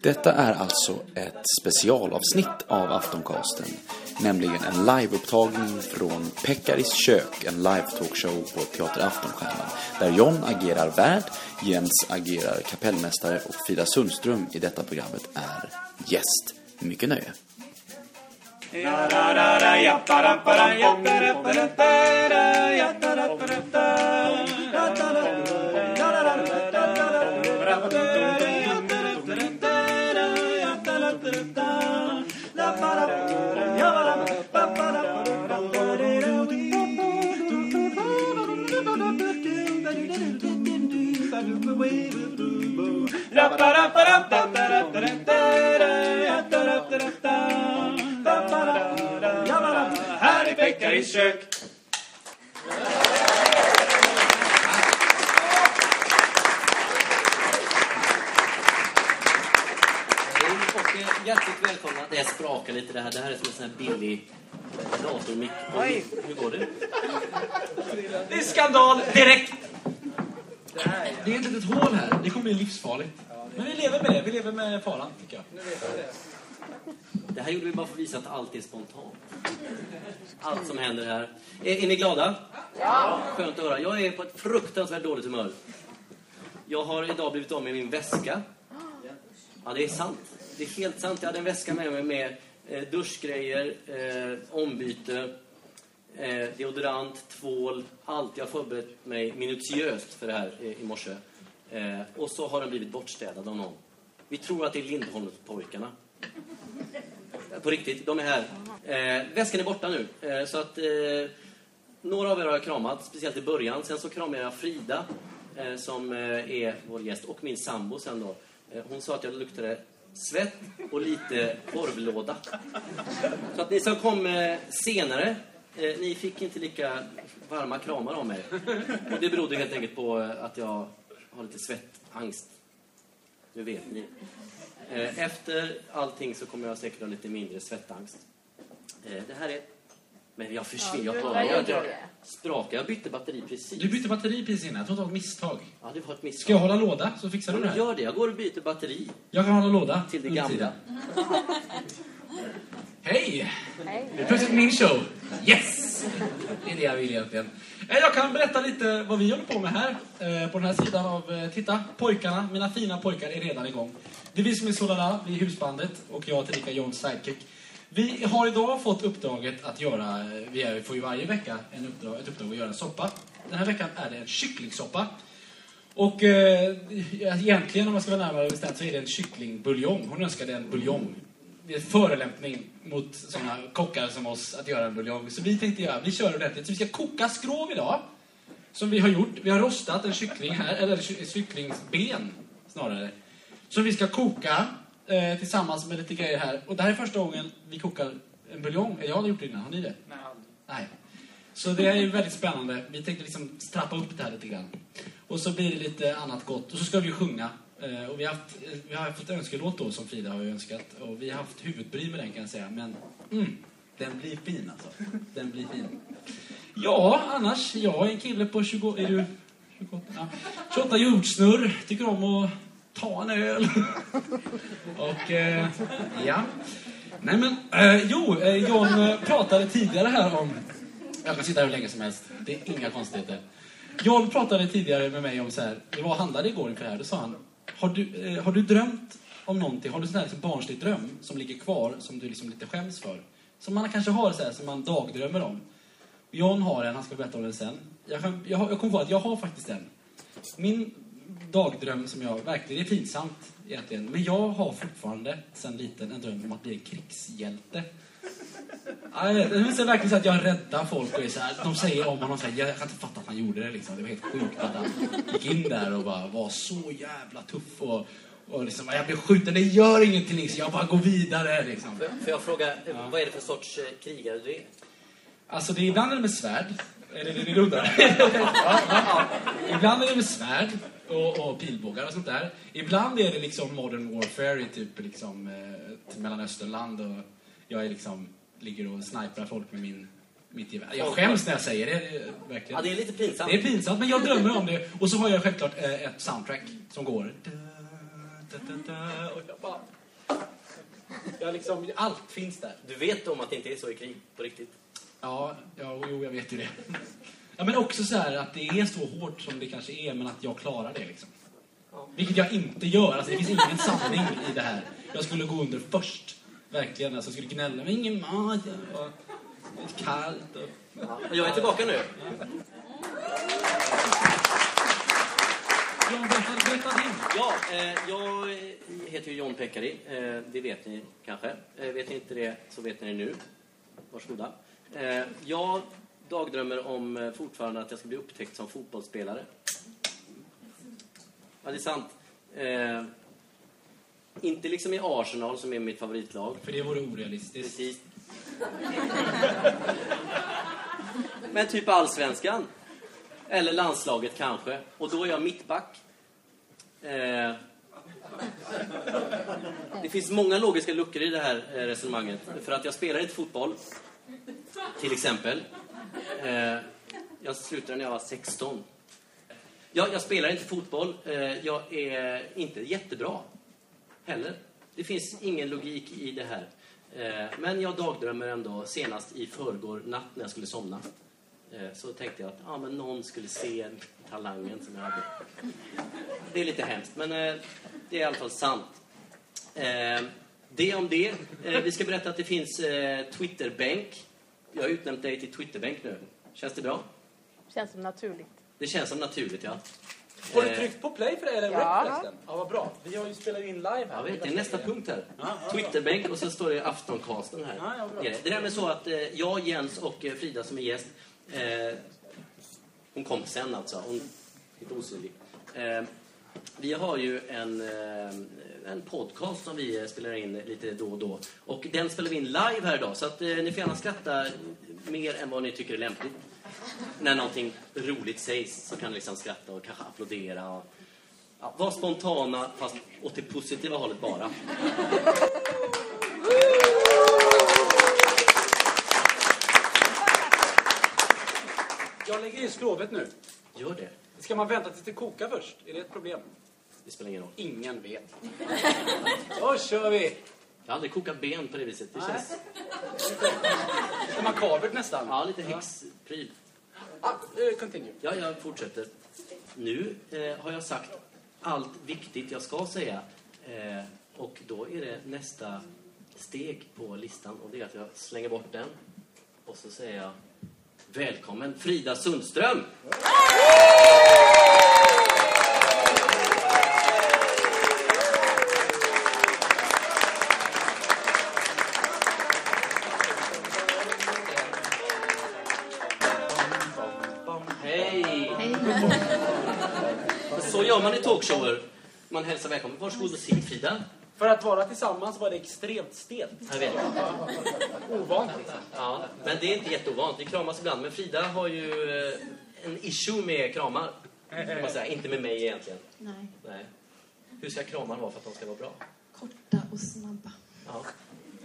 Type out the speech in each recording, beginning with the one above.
Detta är alltså ett specialavsnitt av Aftoncasten, nämligen en liveupptagning från Pekaris kök, en live-talkshow på Teater Aftonstjärnan, där John agerar värd, Jens agerar kapellmästare och Frida Sundström i detta programmet är gäst. Mycket nöje! Här i Pekaris kök. Hej och eh, hjärtligt sprakar lite det här. Det här är som en sån här billig datormick. Oj. Hur går det? Det är skandal direkt. Det är inte ett hål här. Det kommer bli livsfarligt. Men vi lever med det. Vi lever med faran, tycker jag. Det här gjorde vi bara för att visa att allt är spontant. Allt som händer här. Är, är ni glada? Ja. Skönt att höra. Jag är på ett fruktansvärt dåligt humör. Jag har idag blivit av med min väska. Ja, det är sant. Det är helt sant. Jag hade en väska med mig med eh, duschgrejer, eh, ombyte, eh, deodorant, tvål, allt. Jag har förberett mig minutiöst för det här eh, i morse. Eh, och så har den blivit bortstädad av någon. Vi tror att det är Lindholmspojkarna. På riktigt, de är här. Eh, väskan är borta nu. Eh, så att, eh, några av er har jag kramat, speciellt i början. Sen så kramade jag Frida, eh, som eh, är vår gäst, och min sambo sen då. Eh, hon sa att jag luktade svett och lite korvlåda. Så att ni som kom eh, senare, eh, ni fick inte lika varma kramar av mig. Och det berodde helt enkelt på eh, att jag har lite svettangst. Nu vet ni. Efter allting så kommer jag säkert ha lite mindre svettangst. Det här är... Men jag försvinner. Jag hör ju att jag sprakar. Jag bytte batteri precis. Du bytte batteri precis innan. Jag tror det var ett misstag. Ja, det var ett misstag. Ska jag hålla låda så fixar du det här? gör det. Jag går och byter batteri Jag kan hålla låda. till det gamla. tiden. Hej! Det är plötsligt min show. Yes! Det är det jag vill egentligen. Eh, Jag kan berätta lite vad vi håller på med här. Eh, På den här sidan av... eh, Titta, pojkarna, mina fina pojkar är redan igång. Det är vi som är Solala, vi är husbandet och jag tillika John sidekick. Vi har idag fått uppdraget att göra, vi får ju varje vecka en uppdrag, ett uppdrag att göra en soppa. Den här veckan är det en kycklingsoppa. Och eh, egentligen, om man ska vara närmare bestämt, så är det en kycklingbuljong. Hon önskade en buljong. Det är en förolämpning mot sådana kockar som oss att göra en buljong. Så vi tänkte göra, vi kör ordentligt. Så vi ska koka skrov idag. Som vi har gjort. Vi har rostat en kyckling här, eller kycklingsben snarare. Som vi ska koka eh, tillsammans med lite grejer här. Och det här är första gången vi kokar en buljong. Jag har gjort det innan, har ni det? Nej, aldrig. Nej. Så det är ju väldigt spännande. Vi tänkte liksom trappa upp det här lite grann. Och så blir det lite annat gott. Och så ska vi ju sjunga. Eh, Och vi har haft, eh, vi har haft ett önskelåt då som Frida har önskat. Och vi har haft huvudbry med den kan jag säga. Men mm, den blir fin alltså. Den blir fin. Ja, annars. Jag är en kille på 20... Är du 28? Ja. 28 jordsnurr. Tycker om att ta en öl. Och eh, ja. Nej men, eh, jo, eh, John eh, pratade tidigare här om... Jag kan sitta här hur länge som helst. Det är inga konstigheter. John pratade tidigare med mig om så här, det var handlade igår inför det här, då sa han, har du, eh, har du drömt om någonting, har du sån här liksom barnslig dröm som ligger kvar, som du liksom lite skäms för? Som man kanske har så här, som man dagdrömmer om. John har en, han ska berätta om den sen. Jag, kan- jag, jag kom på att jag har faktiskt en. Min dagdröm som jag verkligen, det är pinsamt egentligen, men jag har fortfarande sen liten en dröm om att bli en krigshjälte. Ja, jag vet, det är verkligen så att jag räddar folk och är så här, de säger om honom så här, jag kan inte fatta att han gjorde det liksom. Det var helt sjukt att han gick in där och bara var så jävla tuff och, och liksom, jag blir skjuten, det gör ingenting liksom, jag bara går vidare liksom. Får får jag fråga, eh, vad är det för sorts eh, krigare du är? Alltså det är ibland är det med svärd. Är det det ni undrar? ja, ja. Ibland är det med svärd och, och pilbågar och sånt där. Ibland är det liksom modern warfare i typ liksom eh, Mellanösternland och jag är liksom ligger och sniprar folk med min mitt världen. Jag skäms när jag säger det, är verkligen. Ja, det är lite pinsamt. Det är pinsamt, men jag drömmer om det. Och så har jag självklart eh, ett soundtrack som går... Da, da, da, da, och jag bara... Jag liksom, allt finns där. Du vet om att det inte är så i krig på riktigt? Ja, ja jo, jag vet ju det. Ja, men också så här att det är så hårt som det kanske är, men att jag klarar det liksom. Vilket jag inte gör. Alltså, det finns ingen sanning i det här. Jag skulle gå under först. Verkligen. Alltså, jag skulle gnälla. Men ingen mat. Och det är kallt. Och... Ja. Jag är tillbaka nu. Berätta, berätta din. Ja, eh, jag heter ju John Pekkari. Eh, det vet ni kanske. Eh, vet ni inte det så vet ni det nu. Varsågoda. Eh, jag dagdrömmer om eh, fortfarande att jag ska bli upptäckt som fotbollsspelare. Ja, det är sant. Eh, inte liksom i Arsenal som är mitt favoritlag. För det vore orealistiskt. Precis. Men typ allsvenskan. Eller landslaget kanske. Och då är jag mittback. Eh, det finns många logiska luckor i det här eh, resonemanget. För att jag spelar inte fotboll. Till exempel. Eh, jag slutade när jag var 16. Jag, jag spelar inte fotboll. Eh, jag är inte jättebra heller. Det finns ingen logik i det här. Eh, Men jag dagdrömmer ändå senast i förrgår natt när jag skulle somna. Eh, Så tänkte jag att ah, men någon skulle se talangen som jag hade. Det är lite hemskt, men eh, det är i alla fall sant. Eh, Det om det. Eh, Vi ska berätta att det finns eh, Twitterbänk. Jag har utnämnt dig till Twitterbänk nu. Känns det bra? Känns som naturligt. Det känns som naturligt, ja. Har du Eh, tryckt på play för det eller Ja. rec förresten? Ja, vad bra. Vi har ju spelat in live här. Jag vet, det är nästa punkt här. Twitterbänk och så står det Aftoncasten här. Ja, nere. det är nämligen så att eh, jag, Jens och eh, Frida som är gäst, eh, hon kom sen alltså, hon är lite osynlig. Eh, vi har ju en, eh, en podcast som vi spelar in lite då och då. Och den spelar vi in live här idag, så att eh, ni får gärna skratta mer än vad ni tycker är lämpligt. När någonting roligt sägs så kan ni liksom skratta och kanske applådera. Och, ja, var spontana, fast åt det positiva hållet bara. Jag lägger i skrovet nu. Gör det. Ska man vänta tills det kokar först? Är det ett problem? Det spelar ingen roll. Ingen vet. Då kör vi! Jag har aldrig kokat ben på det viset. Det känns Det är makabert nästan. ja, lite häxpryl. Ah, eh, continue. Ja, jag fortsätter. Nu eh, har jag sagt allt viktigt jag ska säga. Eh, och då är det nästa steg på listan. Och det är att jag slänger bort den. Och så säger jag Välkommen Frida Sundström! Talkshower. Man hälsar välkommen. Varsågod och sitt Frida. För att vara tillsammans var det extremt stelt. Jag vet. Ovant liksom. Ja, men det är inte jätteovant. Vi kramas ibland. Men Frida har ju eh, en issue med kramar. Kan man säga. Inte med mig egentligen. Nej, Nej. Hur ska kramar vara för att de ska vara bra? korta och snabba. Ja.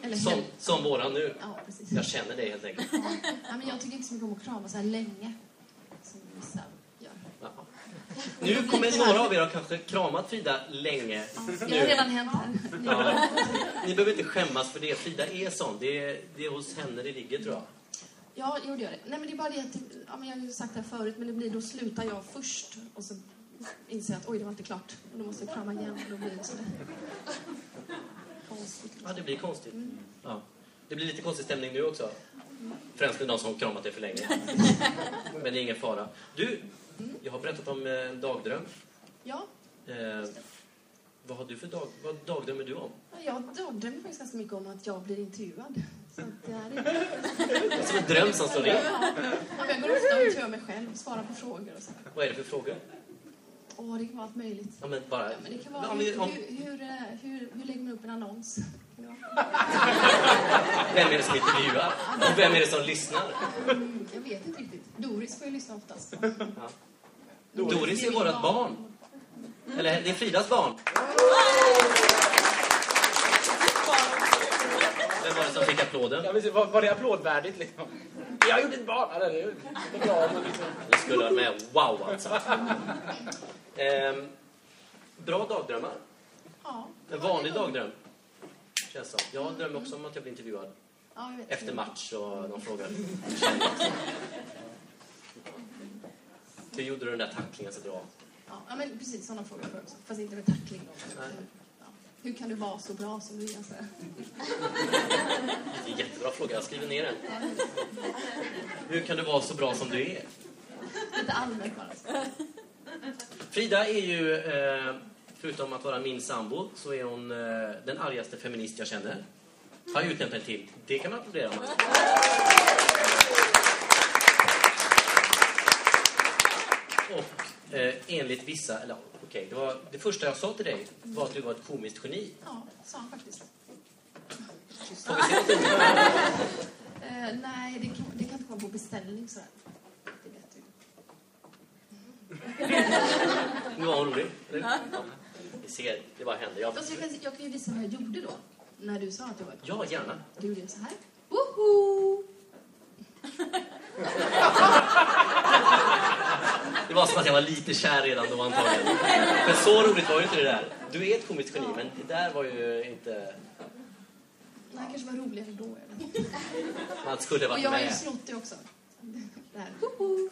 Eller Som, som våran nu. Ja, precis. Jag känner dig helt enkelt. Ja, men jag tycker inte så mycket om att krama så här länge. Som vissa. Nu kommer några av er ha kanske kramat Frida länge. Det har redan hänt här. Ja. Ni behöver inte skämmas för det. Frida är sån. Det är, det är hos henne det ligger tror jag. Ja, jo, det gör det. Nej, men det är bara det att, ja, men jag har ju sagt det här förut, men det blir då slutar jag först. Och så inser jag att oj, det var inte klart. Och då måste jag krama igen och då blir det sådär. Konstigt. Ja, det blir konstigt. Ja. Det blir lite konstig stämning nu också. Främst med de som har kramat dig för länge. Men det är ingen fara. Du, jag har berättat om eh, en dagdröm. Ja, Eh, vad har du för dag, vad dagdrömmer du om? jag dagdrömmer faktiskt ganska mycket om att jag blir intervjuad. Så att det är Som en dröm som slår in. Ja, jag går ofta och intervjuar mig själv, svarar på frågor och så. Vad är det för frågor? Åh, det kan vara allt möjligt. Ja, men bara... Ja, men det kan vara om, hur, vi- om, hur, hur, eh, hur, hur lägger man upp en annons? Vem är det som intervjuar? Och vem är det som lyssnar? Jag vet inte riktigt. Doris får ju lyssna oftast. Doris är vårat barn. Eller det är Fridas barn. Vem var det som fick applåden? Vill se, var, var det applådvärdigt liksom? Jag gjorde ett bra! Ja, det är det bra, men liksom... Det skulle ha varit med. Wow, alltså. Ehm, bra dagdrömmar. Ja. En vanlig dagdröm. Känns som. Jag drömmer också om att jag blir intervjuad Ja, jag efter match och de frågar Hur gjorde du den där tacklingen så bra? Ja, men precis sådana frågor får också. Fast inte med tackling. Då. Ja. Hur kan du vara så bra som du är? Så här. Det är en jättebra fråga, jag skriver ner den. Hur kan du vara så bra som du är? Lite allmänt bara. Frida är ju, eh, förutom att vara min sambo, så är hon eh, den argaste feminist jag känner. Har jag utnämnt henne till. Det kan man applådera om Och eh, enligt vissa, eller okej, det var det första jag sa till dig var att du var ett komiskt geni. Ja, sa han faktiskt. Får vi se något roligt? Eh, nej, det kan, det kan inte komma på beställning sådär. Det vet du. Nu var hon rolig. Ja. Vi ser, det bara hände. Jag, jag, kan, jag kan ju visa vad jag gjorde då. När du sa att jag var ja, gärna. Du gjorde så här. Woho! Det var som att jag var lite kär redan då antagligen. För så roligt var ju inte det där. Du är ett komiskt geni, men det där var ju inte... Nej, kanske var roligare då. Jag. Man skulle Och varit jag har ju med. snott det också. Det här.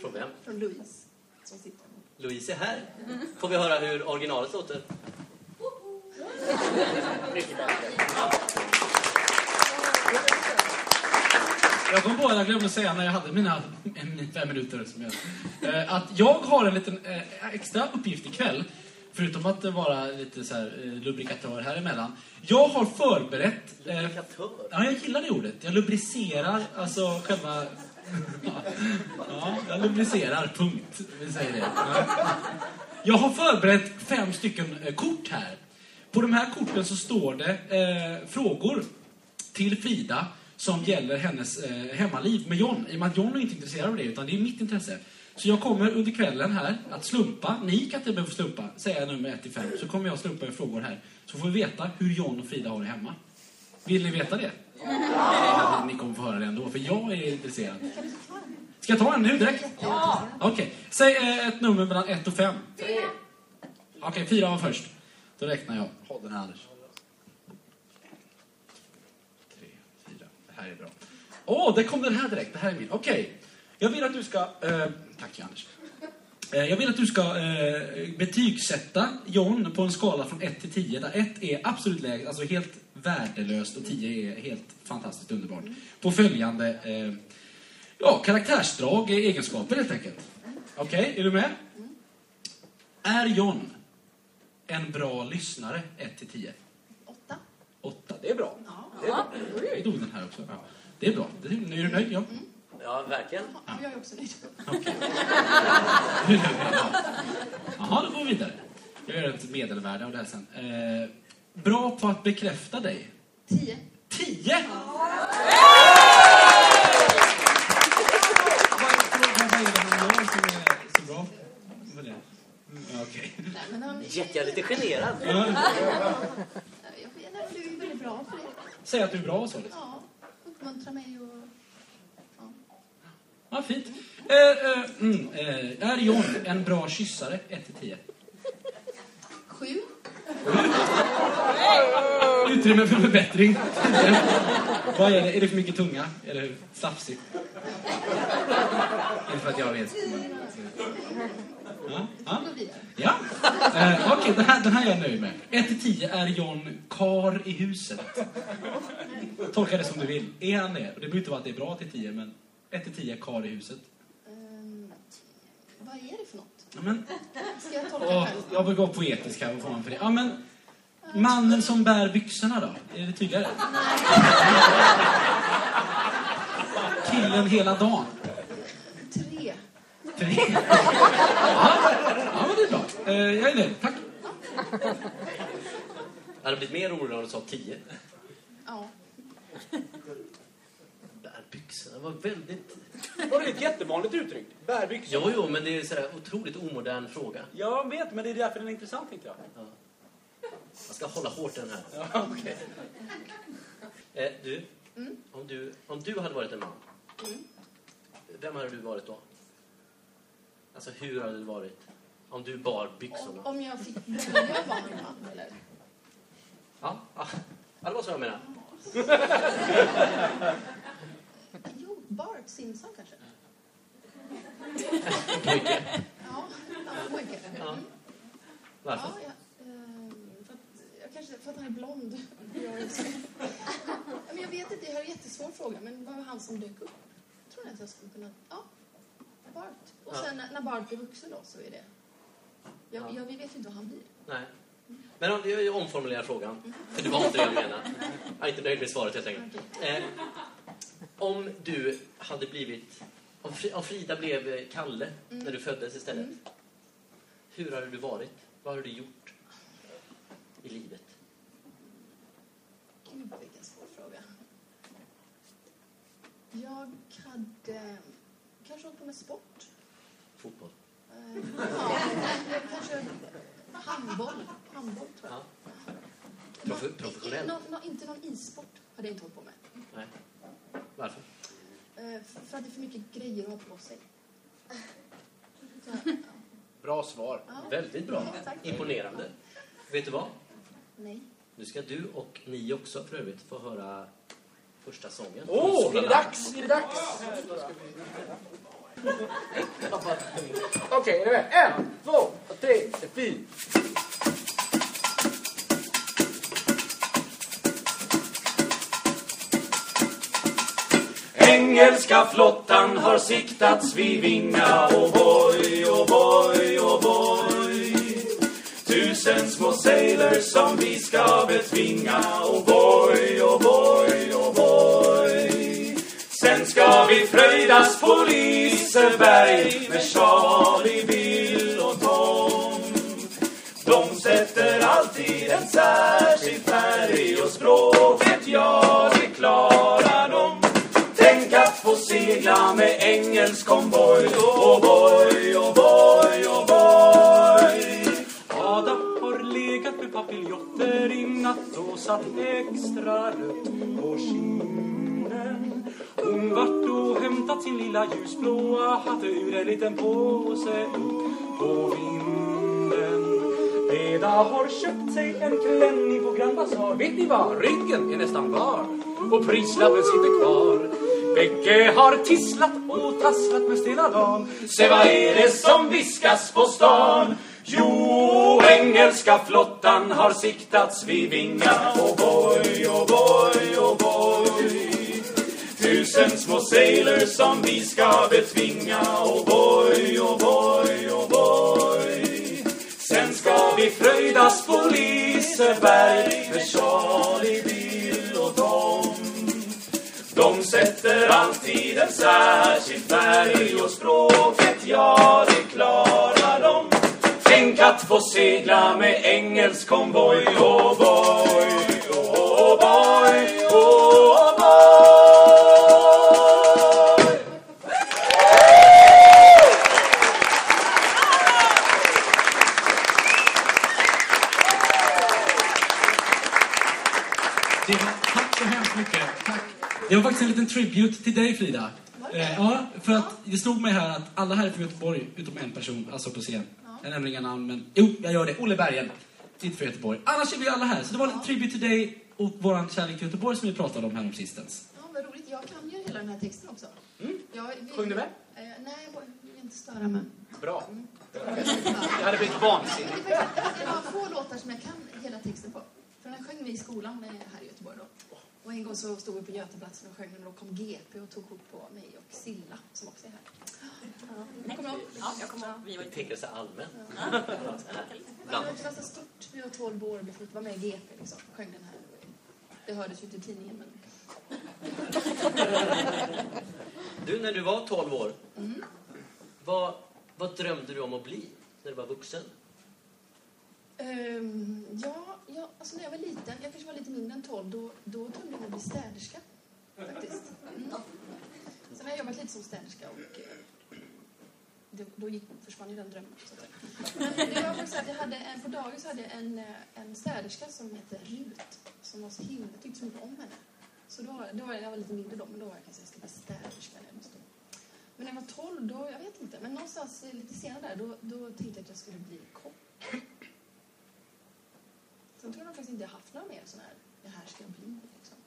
Från vem? Från Louise. Som sitter. Louise är här. Får vi höra hur originalet låter? Mycket bättre. Jag kom på att jag glömde säga när jag hade mina fem minuter. Som jag, eh, att jag har en liten eh, extra uppgift ikväll. Förutom att vara lite så här, eh, lubrikatör här emellan. Jag har förberett... Lubrikatör? ja, jag gillar det ordet. Jag lubricerar, alltså själva ja, jag lubricerar, punkt. Vi säger det. Ja. Jag har förberett fem stycken eh, kort här. På de här korten så står det eh, frågor till Frida som gäller hennes eh, hemmaliv med John. I och med att John är inte intresserad av det, utan det är mitt intresse. Så jag kommer under kvällen här att slumpa. Ni kan inte behöva slumpa, säga nummer 1 till 5. Så kommer jag slumpa er frågor här. Så får vi veta hur John och Frida har det hemma. Vill ni veta det? Ja. Ni kommer få höra det ändå, för jag är intresserad. Ska jag ta en nu direkt? Ja. Okej, säg eh, ett nummer mellan 1 och 5. Okej, fyra var först. Då räknar jag. Håll den här, Anders. Tre, fyra. Det här är bra. Åh, det kom den här direkt. Det här är min. Okej. Jag vill att du ska... Eh, tack, Anders. Eh, jag vill att du ska eh, betygsätta John på en skala från 1 till 10, där 1 är absolut lägst, alltså helt värdelöst, och 10 är helt fantastiskt underbart. På följande eh, ja, karaktärsdrag, egenskaper helt enkelt. Okej, är du med? Är John en bra lyssnare, 1 till 10? Åtta. 8, det är bra. Ja. Jag tog den här också. Ja. Det är bra. Det är, är du nöjd? Ja. Ja, verkligen. Ja, jag är också nöjd. Okej. Jaha, då går vi vidare. Jag gör ett medelvärde av det här sen. Eh, bra på att bekräfta dig. Tio. 10! Vad är det man gör som är så bra? Vad är det? Mm, ja, Okej. Jätte, jag är lite generad. Ja, Jag vet inte, du är väldigt bra på det. Säg att du är bra så. Liksom. Ja, uppmuntra mig och... Ja, fint. Eh, eh, mm, eh, är John en bra kyssare? 1 till 10. Sju. Utrymme för förbättring. Vad är det? Är det för mycket tunga? Är det slafsigt? Inte för att jag vet. Ja, ja. Ja. Eh, Okej, den, här, den här är jag nöjd med. 1 till 10 är John kar i huset. Tolka det som du vill. Är han det? Det behöver inte vara att det är bra till 10, men 1 till 10 kar i huset. Ehm, vad är det för något? Ja, men, Ska jag tolka åh, själv? jag vill gå poetisk här. Vad får man för det? Ja, men, mannen som bär byxorna då? Är det tydligare? Killen hela dagen? Tre. Tre. Ja, ja men det är bra. Eh, jag är nöjd. Tack. Jag hade blivit mer orolig om du sa 10. Ja. Bär byxorna var väldigt... Var det ett jättevanligt uttryck? Bärbyxor? Jo, jo, men det är sådär otroligt omodern fråga. Jag vet, men det är därför den är intressant, tänkte jag. Jag ska hålla hårt den här. Ja, okej. Eh, du, Mm. Om du, om du hade varit en man, Mm. vem hade du varit då? Alltså hur hade det varit? Om du bar byxorna? Om, om jag fick välja vara en man, eller? Ja, ja. ja, det var så jag menade. Jo, Bart Simpson kanske? Pojke. Ja, pojke. Ja. Varför? Ja, ja, ehm, för, att, jag kanske, för att han är blond. Men jag vet inte, det här är en jättesvår fråga. Men vad var han som dök upp? Jag tror att jag skulle kunna... Ja, Bart. Och Ja. sen när- när Bart blir vuxen då så är det... Jag, Ja. jag, vi vet inte vad han blir. Nej. Men om, jag omformulerar frågan. För det var inte det jag menade. Jag är inte nöjd med svaret helt enkelt. Eh, om du hade blivit... Om, Fri, om Frida blev eh, Kalle Mm. när du föddes istället. Mm. Hur hade du varit? Vad hade du gjort i livet? Gud, vilken svår fråga. Jag hade kanske hållit på med sport. Fotboll? Eh, ja, kanske handboll. Handboll, tror jag. Ja. Profe- professionell? Nå- nå- inte någon issport hade jag inte hållit på med. Nej. Varför? Eh, för- för att det är för mycket grejer att ha på sig. Så, ja. Bra svar. Ja. Väldigt bra. Ja, tack. Imponerande. Vet du vad? Nej. Nu ska du och ni också för övrigt få höra första sången. Åh, Sola är det dags? Är det dags? Okej, är ni med? En, två, tre, fyra. Engelska flottan har siktats vid Vinga och boy, och boy, och boy. Tusen små sailors som vi ska betvinga och boy, och boy. Sen ska vi fröjdas på Liseberg med Charlie, Bill och Tom. De sätter alltid en särskild färg och språket, ja, det klarar de. Tänk att få segla med engelsk konvoj, oh boy, oh boy, oh boy. Ada har legat med papiljotter i natt och satt extra rött på kinden. Hon vart och hämtat sin lilla ljusblåa hatt ur en liten påse upp på vinden. Beda har köpt sig en klänning på Grand Bazaar. Vet ni vad? Ryggen är nästan bar och prislappen sitter kvar. Bägge har tisslat och tasslat med stela dan. Se vad är det som viskas på stan? Jo, engelska flottan har siktats vid Vinga. Boy, oh boy, oh boy. Tusen små sailors som vi ska betvinga. Oh boy, oh boy, oh boy. Sen ska vi fröjdas på Liseberg med Charlie, Bill och Tom. De sätter alltid en särskild färg och språket, ja, det klarar de. Tänk att få segla med engelsk konvoj, oh boy, oh boy, liten tribute till dig, Frida. Eh, ja, för att det slog mig här att alla här är från Göteborg, utom en person, alltså på scen. Jag nämner inga namn, men jo, jag gör det. Olle Bergen. Inte från Göteborg. Annars är vi alla här. Så det var en tribute till dig och våran kärlek till Göteborg som vi pratade om här om sistens. Ja, vad roligt. Jag kan ju hela den här texten också. Jag, vi, Sjöng du med? Eh, nej, jag vill inte störa mig. Bra. Ja. Jag hade blivit vansinnig. Det är faktiskt det är få låtar som jag kan hela texten på. För den sjöng vi i skolan när jag är här i Göteborg då. Och en gång så stod vi på Götaplatsen och sjöng och då kom GP och tog kort på mig och Silla som också är här. Ja. Kommer ihåg? Ja, jag kommer ihåg. Vi var tänker så allmänt. Det var ganska stort. Vi var 12 år och vi fick vara med i GP liksom. Sjöng den här. Det hördes ju inte i tidningen men... Du, när du var 12 år, Mm. vad, vad drömde du om att bli när du var vuxen? Ehm, ja, ja, alltså när jag var liten, jag kanske var lite mindre än 12, då, då drömde jag om att bli städerska. Faktiskt. Mm. Sen har jag jobbat lite som städerska och eh, då, då gick, försvann ju den drömmen. Så att. Det var faktiskt att jag hade en, på dagis hade jag en, eh, en städerska som hette Rut. Som var så himla, jag tyckte så mycket om henne. Så då, då var jag, jag var lite mindre då, men då var jag kanske jag ska bli städerska när jag. Men när jag var 12, då, jag vet inte, men någonstans eh, lite senare där, då, då tänkte jag att jag skulle bli kock. Sen tror jag faktiskt inte jag haft några mer sådana här, det här ska jag bli, liksom.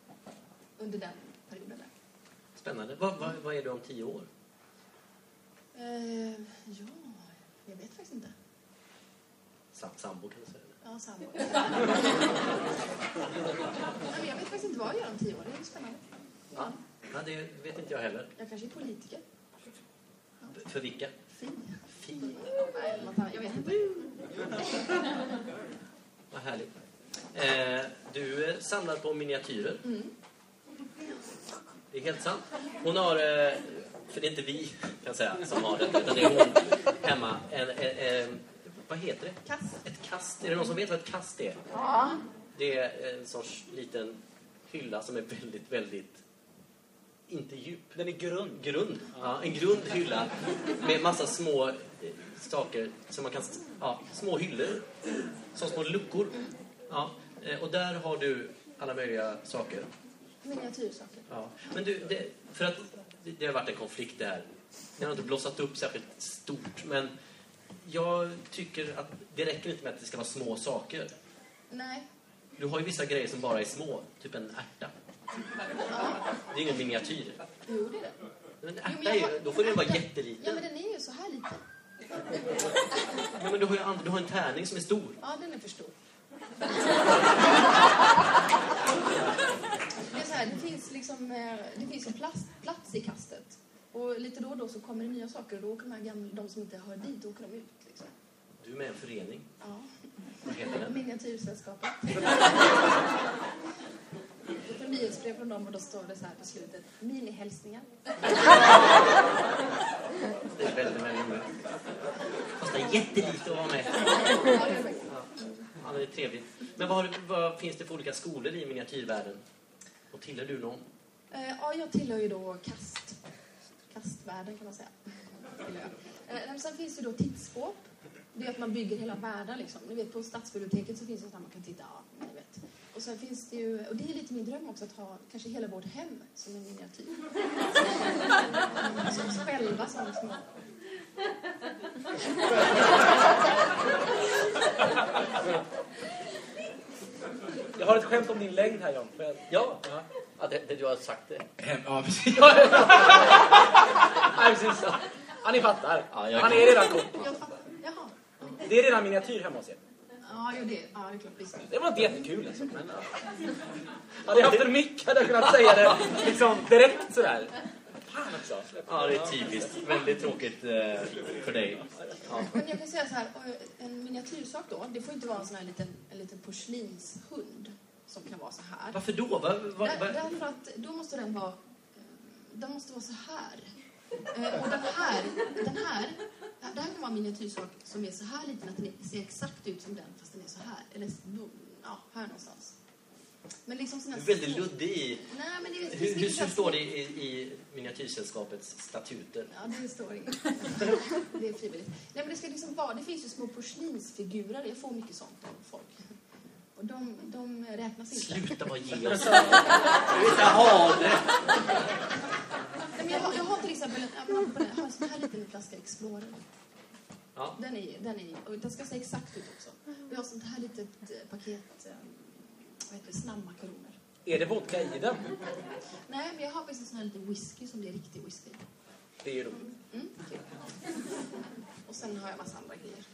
Under den perioden där. Spännande. Vad, vad, vad är du om tio år? Eh, ja, jag vet faktiskt inte. Sam, sambo kan du säga. Ja, sambo. Nej, jag vet faktiskt inte vad jag gör om tio år. Det är spännande. Ja. ja, det vet inte jag heller. Jag kanske är politiker. För vilka? Fi. Fi. Nej. Jag vet inte. Vad härligt. Eh, du eh, samlar på miniatyrer. Mm. Det är helt sant. Hon har, eh, för det är inte vi kan säga som har det, utan det är hon hemma. En, en, en, vad heter det? Kass. Ett kast. Är det någon som vet vad ett kast är? Ja. Det är en sorts liten hylla som är väldigt, väldigt inte djup. Den är grund. Grund. Ja, en grund hylla med massa små eh, saker som man kan... Ja, små hyllor. Som små luckor. Ja, eh, och där har du alla möjliga saker. Miniatyrsaker. Ja. Men du, det, för att det, har varit en konflikt där. Den har inte blossat upp särskilt stort. Men jag tycker att det räcker inte med att det ska vara små saker. Nej. Du har ju vissa grejer som bara är små. Typ en ärta. Det är ingen miniatyr. Jo, det är det. Men Jo, ärta men är jag har- ju, då får den vara ärta- Ja, jätteliten. men den är ju så här liten. Ja, men du har ju du har en tärning som är stor. Ja, den är för stor. Det är så här, det finns liksom, eh, det finns ju plats, plats i kastet. Och lite då och då så kommer det nya saker och då åker de här gamla, de som inte hör dit, åker de ut liksom. Du är med i en förening. Ja. Vad heter den? Miniatyrsällskapet. Då får nyhetsbrev från dem och då står det så här på slutet, minihälsningar. Det är väldigt, väldigt. Kostar jättelite att vara med. Det är trevligt. Men vad, har vad finns det för olika skolor i miniatyrvärlden? Och tillhör du någon? Eh, Ja, jag tillhör ju då kast. Kastvärlden kan man säga. Eh, Sen finns det då tittskåp. Det är att man bygger hela världar liksom. Ni vet på stadsbiblioteket så finns det där man kan titta, ja, ni vet. Och sen finns det ju, och det är lite min dröm också att ha kanske hela vårt hem som en miniatyr. Som själva som små. Jag har ett skämt om din längd här, John. Jag- Ja, ja det, det, du har sagt det. Hem, ja, precis. Ja, ni fattar. Ja, jag- Han är redan. Jaha. Det är redan miniatyr hemma hos er. Ja, jo, det, ja, det är klart. Visst. Det var inte jättekul liksom. Men, ja. Hade jag haft en mick hade jag kunnat säga det liksom direkt sådär. Fan också. Ja, det är typiskt. Väldigt tråkigt eh, för dig. Ja. Men jag kan säga så här, en miniatyrsak då, det får inte vara en sån här liten, en liten porslinshund som kan vara så här. Varför då? Va, va, Där, va? därför att då måste den vara, eh, den måste vara så här. Eh, Och den här, den här, det här kan vara en miniatyrsak som är så här liten att den ser exakt ut som den fast den är så här. Eller ja, här någonstans. Men liksom såna Du här är väldigt luddig. Nej, men det, det, Hur, hur, hur står det i, i miniatyrsällskapets statuter? Ja, det står inget. Det är frivilligt. Nej, men det ska liksom vara, det finns ju små porslinsfigurer. Jag får mycket sånt av folk. Och de, de räknas inte. Sluta bara ge oss. Jag vill inte ha det. Nej, men jag, har, jag har till exempel en, jag har en sån här liten flaska Explorer. Ja. Den är, den är, och den ska se exakt ut också. Och jag har sånt här litet eh, paket, eh, vad heter det, snabbmakaroner. Är det vodka i den? Nej, men jag har faktiskt en sån här liten whisky som det är riktig whisky. Det är ju roligt. Mm, kul. Och sen har jag massa andra grejer.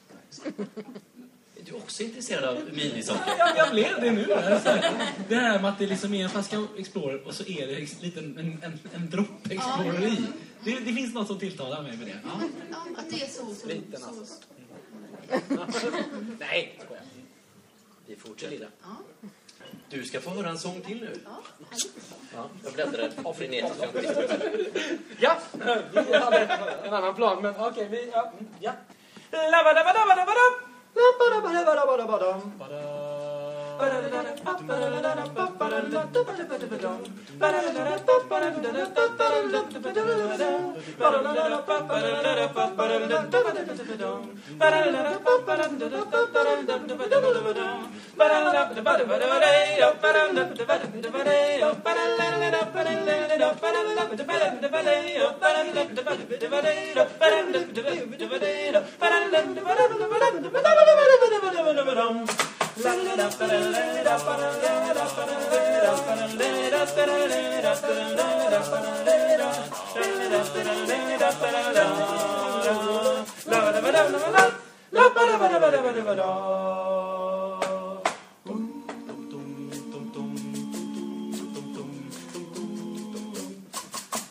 Är du också intresserad av minisaker? Jag, jag blev det nu. Alltså, det här med att det liksom är en flaska Explorer och så är det liten, en, en, en droppe Explorer i. Det, det finns något som tilltalar mig med det. Ja. Ja, att det är så... så, Liten så, alltså. Nej, skojar. Vi fortsätter. Ja, Du ska få höra en sång till nu. ja, jag bläddrar frenetiskt det var. Ja, vi hade en annan plan, men okej, vi... Ja. mm, ja. Dum.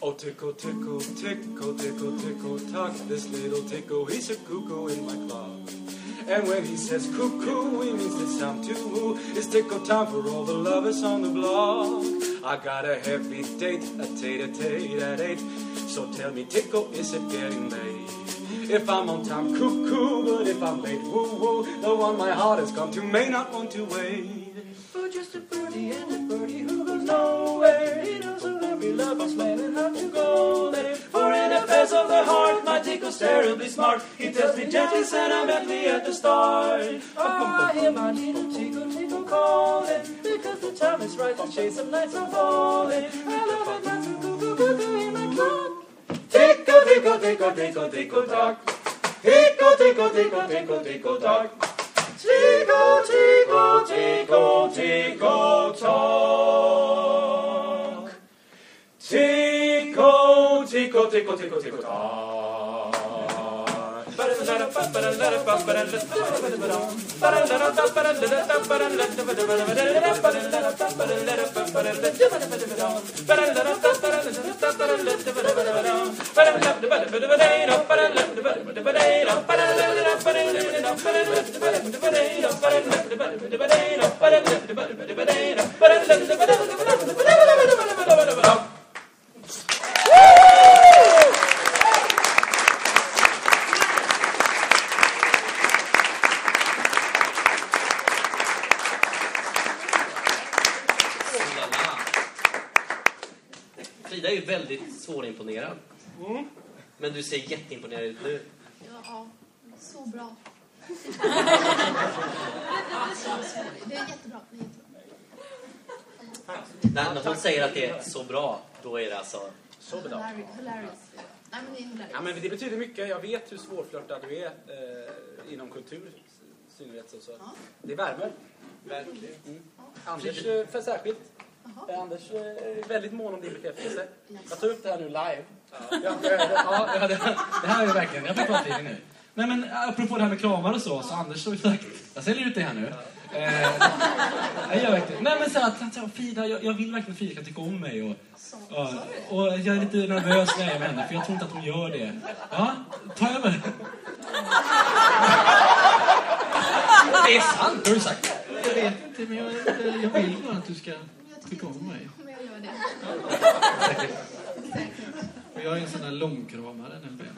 Oh, tickle, tickle, tickle, tickle, tickle, tock. This little tickle, he's a cuckoo in my clock. And when he says cuckoo, he means it's time to move. It's tickle time for all the lovers on the block. I got a heavy date, a tate a tate at eight. So tell me, tickle, is it getting late? If I'm on time, cuckoo, but if I'm late, woo woo, the one my heart has come to may not want to wait. Heart, my tickle's terribly smart. He tells me gently, sentimentally at the start. Oh, I hear my little tickle, tickle calling. Because the time is right to chase some nights are falling. I love it, that's a cuckoo, cuckoo in my clock. Tickle, tickle, tickle, tickle, tickle, tock. Tickle, tickle, tickle, tickle, tickle, tock. Tickle, tickle, tickle, tickle, tock. Tickle, tickle, tickle, tickle, tickle, tock. Woo! Väldigt svårimponerad. Men du ser jätteimponerad ut nu. Ja, så bra. Det är jättebra. Det är jättebra. När, när hon säger att det är så bra, då är det alltså... Så bra. Hilarious. hilarious. Nej, men det är hilarious. Ja, men det betyder mycket. Jag vet hur svårflörtad du är eh, inom kultur. i synnerhet Så, så. Ja. Det värmer. Verkligen. Mm. Anders eh, för särskilt. Eh, Anders eh, är väldigt mån om din bekräftelse. Jag tar upp det här nu live. Ja, ja, ja, det, det här är ju verkligen... Jag blir konflikt nu. Nej, men apropå det här med kramar och så, så Anders har ju sagt... Jag säljer ut det här nu. Eh, jag gör verkligen... Nej, men så att, Frida, jag, jag vill verkligen att Frida ska tycka om mig. Och, och, det? och jag är lite nervös när jag är med henne, för jag tror inte att hon gör det. Ja, ta över. Det är sant! Vad har du sagt? Jag vet inte, men jag, jag vill bara att du ska jag tycka om mig. Men jag gör det. Säkert. Och jag är en sån där långkramare nämligen.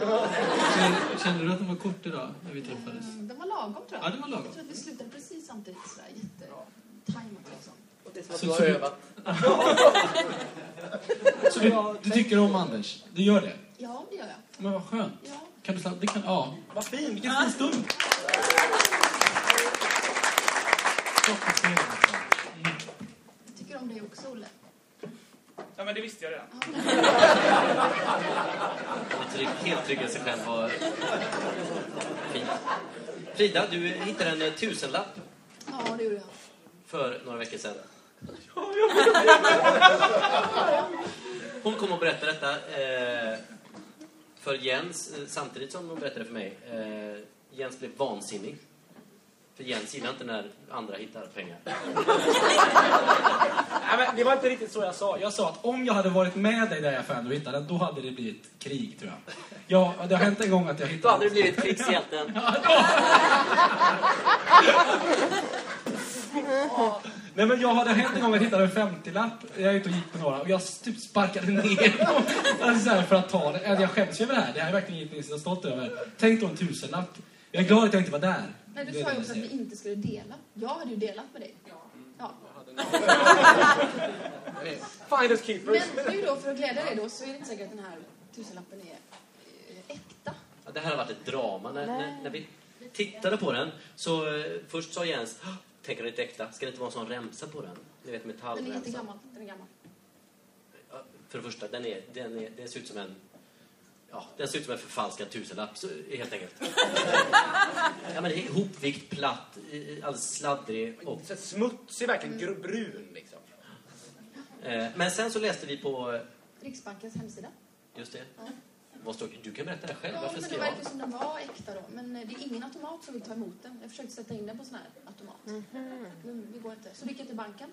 Kände du att den var kort idag när vi träffades? Mm, Den var lagom, tror jag. Ja, den var lagom. Jag tror att vi slutade precis samtidigt. Sådär jättetajmat liksom. Det är som så du- Så du, du tycker om Anders? Du gör det? Ja, det gör jag. Men vad skönt. Ja. Kan du det kan, ja. Vad fin, vilken fin stund. stund! Mm. Jag tycker om dig också, Olle. Ja, men det visste jag redan. Trygg, helt trygg i sig själv och fint. Frida, du hittade en eh, tusenlapp Ja, det gjorde jag. för några veckor sedan. Hon kom och berättade detta eh, för Jens eh, samtidigt som hon berättade för mig. Eh, Jens blev vansinnig. För Jens gillar inte när andra hittar pengar. Nej, men det var inte riktigt så jag sa. Jag sa att om jag hade varit med dig där i affären och hittade den, då hade det blivit krig, tror jag. Ja, det har hänt en gång att jag hittade Då hade du blivit krigshjälten. Nej, men jag hade hänt en gång att jag hittade en 50-lapp. Jag är ute och gick på några och jag typ sparkade ner dem. Alltså, för att ta det. Jag skäms ju över det här. Det här är verkligen inget jag är stolt över. Tänk då en tusenlapp. Jag är glad att jag inte var där. Nej, du Det är sa det ju också att vi inte skulle dela. Jag hade ju delat med dig. Ja. Finders keepers. Men nu då, för att glädja dig då, så är det inte säkert att den här tusenlappen är eh, äkta. Ja, Det här har varit ett drama. När, när, när vi tittade på den så eh, först sa Jens "Ah, Tänker den inte äkta? Ska det inte vara en sån remsa på den? Ni vet Den är metallremsa. jättegammal. Den är gammal. För det första, den, är, den, är, den ser ut som en... Ja, den ser ut som en förfalskad tusenlapp, så, helt enkelt. ja, men det är hopvikt, platt, alldeles sladdrig och... Så smutsig, verkligen brun liksom. Eh, men sen så läste vi på... eh, Riksbankens hemsida. Just det. Ja. Vad står, du kan berätta det själv. Ja, Varför men ska det jag? verkar som den var äkta då. Men eh, det är ingen automat som vill ta emot den. Jag försökte sätta in den på sån här automat. Men det går inte. Så gick jag till banken.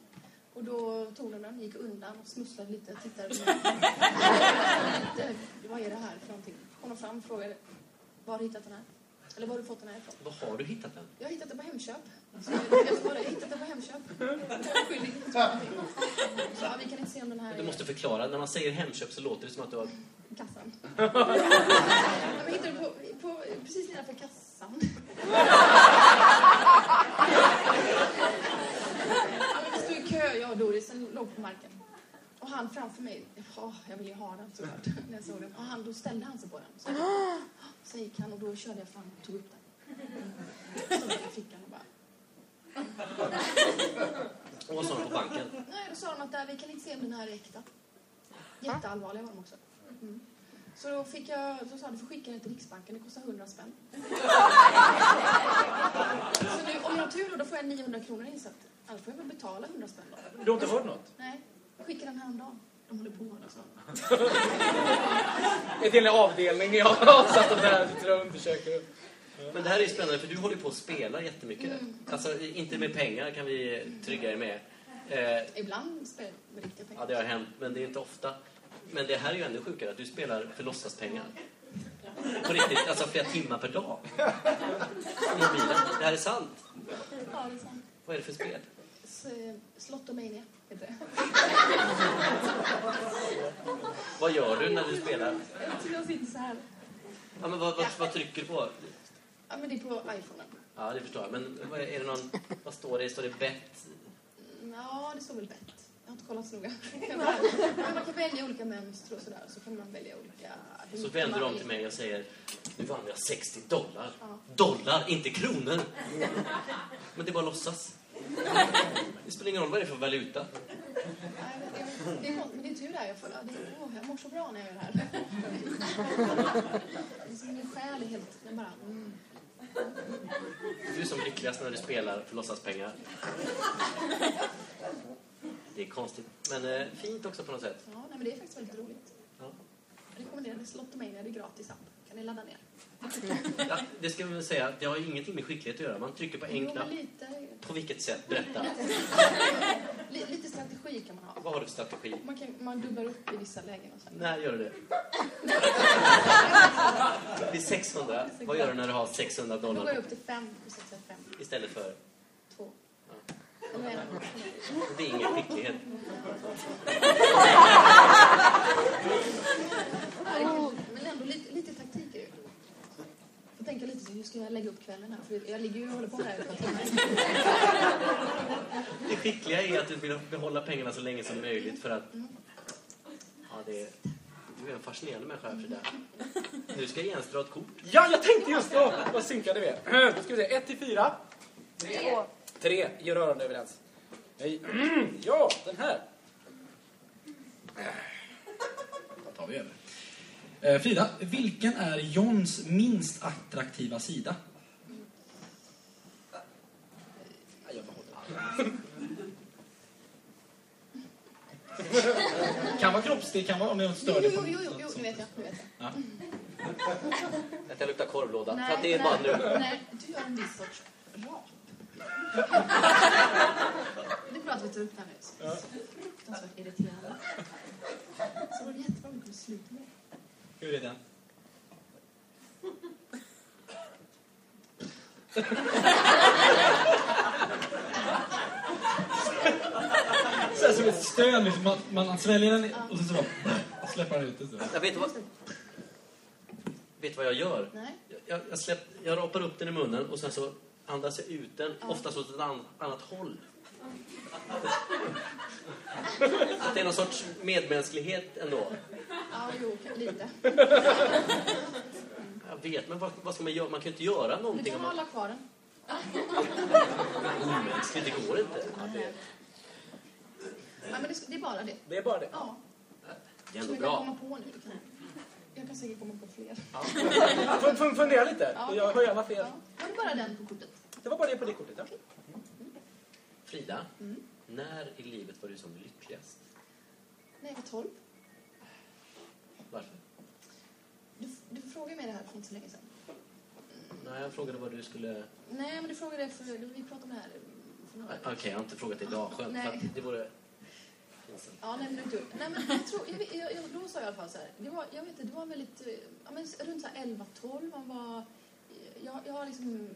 Och då tog de den, gick undan och smusslade lite, tittade. lite. Vad är det här för någonting? Kom de fram och frågade, var har du hittat den här? Eller var har du fått den här ifrån? Var har du hittat den? Jag har hittat den på Hemköp. Så jag. Jag har hittat den på Hemköp. Jag är skyldig. Så ja, vi kan inte se om den här Du måste förklara. När man säger Hemköp så låter det som att du har... kassan. Ja, men hittade den på, på, precis nedanför kassan. kö, jag och Doris, den låg på marken. Och han framför mig, ja, jag ville ju ha den såklart, när jag såg den. Och han, då ställde han sig på den. Så, så gick han och då körde jag fram och tog upp den. Stoppade i fickan och bara, Och vad sa de på banken? nej, då sa de att där, vi kan inte se om den här är äkta. Jätteallvarliga var de också. Mm. Så då fick jag, så sa du får skicka den till Riksbanken, det kostar 100 spänn. så nu, om jag har tur då, då får jag 900 kronor insatt. Annars får jag väl betala 100 spänn då. Du har inte hört något? Nej, jag skickade den häromdagen. De håller på alltså. Ett hel avdelning jag har satt dem där och undersöker. Men det här är ju spännande, för du håller på att spela jättemycket. Alltså, inte med pengar kan vi trygga er med. Eh, Ibland spelar jag med riktiga pengar. ja, det har hänt, men det är inte ofta. Men det här är ju ändå sjukare, att du spelar för låtsaspengar. På riktigt, alltså flera timmar per dag. I mobilen. Det här är sant. Ja, det är sant. Vad är det för spel? Eh, Slottomania heter det. Vad gör du när du spelar? Jag sitter så här. Ja, men vad, vad, vad trycker du på? Ja, men det är på iPhonen. Ja, det förstår jag. Men vad är, är det någon... Vad står det? Står det bet? Mm, Ja, det står väl bett. Jag har inte kollat så noga. Men man kan välja olika mönster och sådär. Så kan man välja olika... Så vänder de vill. till mig och säger Nu vann jag 60 dollar. Ja. Dollar, inte kronor! Men det är bara låtsas. Det spelar ingen roll vad det är för valuta. Nej, Det är, men det är tur där. Jag, får, det, åh, jag mår så bra när jag gör det här. Det är som min själ är helt... Den bara... Mm. Du är som lyckligast när du spelar för låtsaspengar. Det är konstigt, men eh, fint också på något sätt. Ja, nej, men det är faktiskt väldigt roligt. Ja. Jag rekommenderar det. Slottomania, det är gratis app. kan ni ladda ner. Ja, det ska vi väl säga, det har ju ingenting med skicklighet att göra. Man trycker på en Jo, knapp. lite, På vilket sätt? Berätta. li, lite strategi kan man ha. Vad har du för strategi? Man, kan, man dubblar upp i vissa lägen och så. När gör du det? Är 600. Vad gör du när du har 600 Då går jag dollar upp till fem och så sätter jag fem, istället för... två. Eller en. Det är ingen skicklighet. Ja. Men ändå lite, lite taktik är det ju. Jag tänker lite så, hur ska jag lägga upp kvällen här? För jag ligger ju och håller på det här ett. Det skickliga är att du vill behålla pengarna så länge som möjligt för att... Ja, det är... Du är en fascinerande människa, Frida. Nu ska Jens dra ett kort. Ja, jag tänkte just då! Vad synkade vi är. Då ska vi se. 1 till 4. Tre. 3. Är rörande överens. Nej. Ja, den här. Då tar vi över. Eh, Frida, vilken är Johns minst attraktiva sida? Kan vara kroppsdel, kan vara om jag stör dig. jo, jo, jo, jo, nu vet jag. Nu vet jag. Ja. Att jag luktar korvlåda. Nej, att det är bara nu. nej, du gör en viss sorts rap. Det är bra att vi tar upp det här nu. Fruktansvärt irriterande. Så var det jättebra om vi kunde sluta med det. Hur är den? Så här som ett stön, liksom, man, man sväljer den och så, så bara, släpper den ut det. Så. Jag vet vad... Vet vad jag gör? Nej. Jag, jag, släpp, jag rapar upp den i munnen och sen så andas jag ut den, oftast åt ett an, annat håll. Att det är någon sorts medmänsklighet ändå. Ja, jo, lite. Jag vet, men vad, vad ska man göra? Man kan ju inte göra Du någonting kan om man... hålla kvar den. Så det går inte. Ja, men det, det är bara det. Det är bara det. Ja, Det är ändå jag kan bra. komma på nu. Kan jag kan säkert komma på fler. Fun- Fundera lite. Ja. Jag hör gärna fler. Ja. Var det bara den på kortet? Det var bara det på det kortet. Ja. Frida, Mm. när i livet var du som lyckligast? Nej, jag var 12. Varför? Du, du frågade mig det här för inte så länge sedan. Nej, jag frågade vad du skulle... Nej, men du frågade för vi pratade om det här för några Okej, veckor jag har inte frågat idag. Skönt, Nej. för det vore... pinsamt. Ja, nej, men gjort. Nej, men jag tror, jag, jag, jag, då sa jag i alla fall så här. Det var, jag vet inte, det var väldigt, eh, ja, men runt så här 11, 12. Man var, jag, jag var liksom,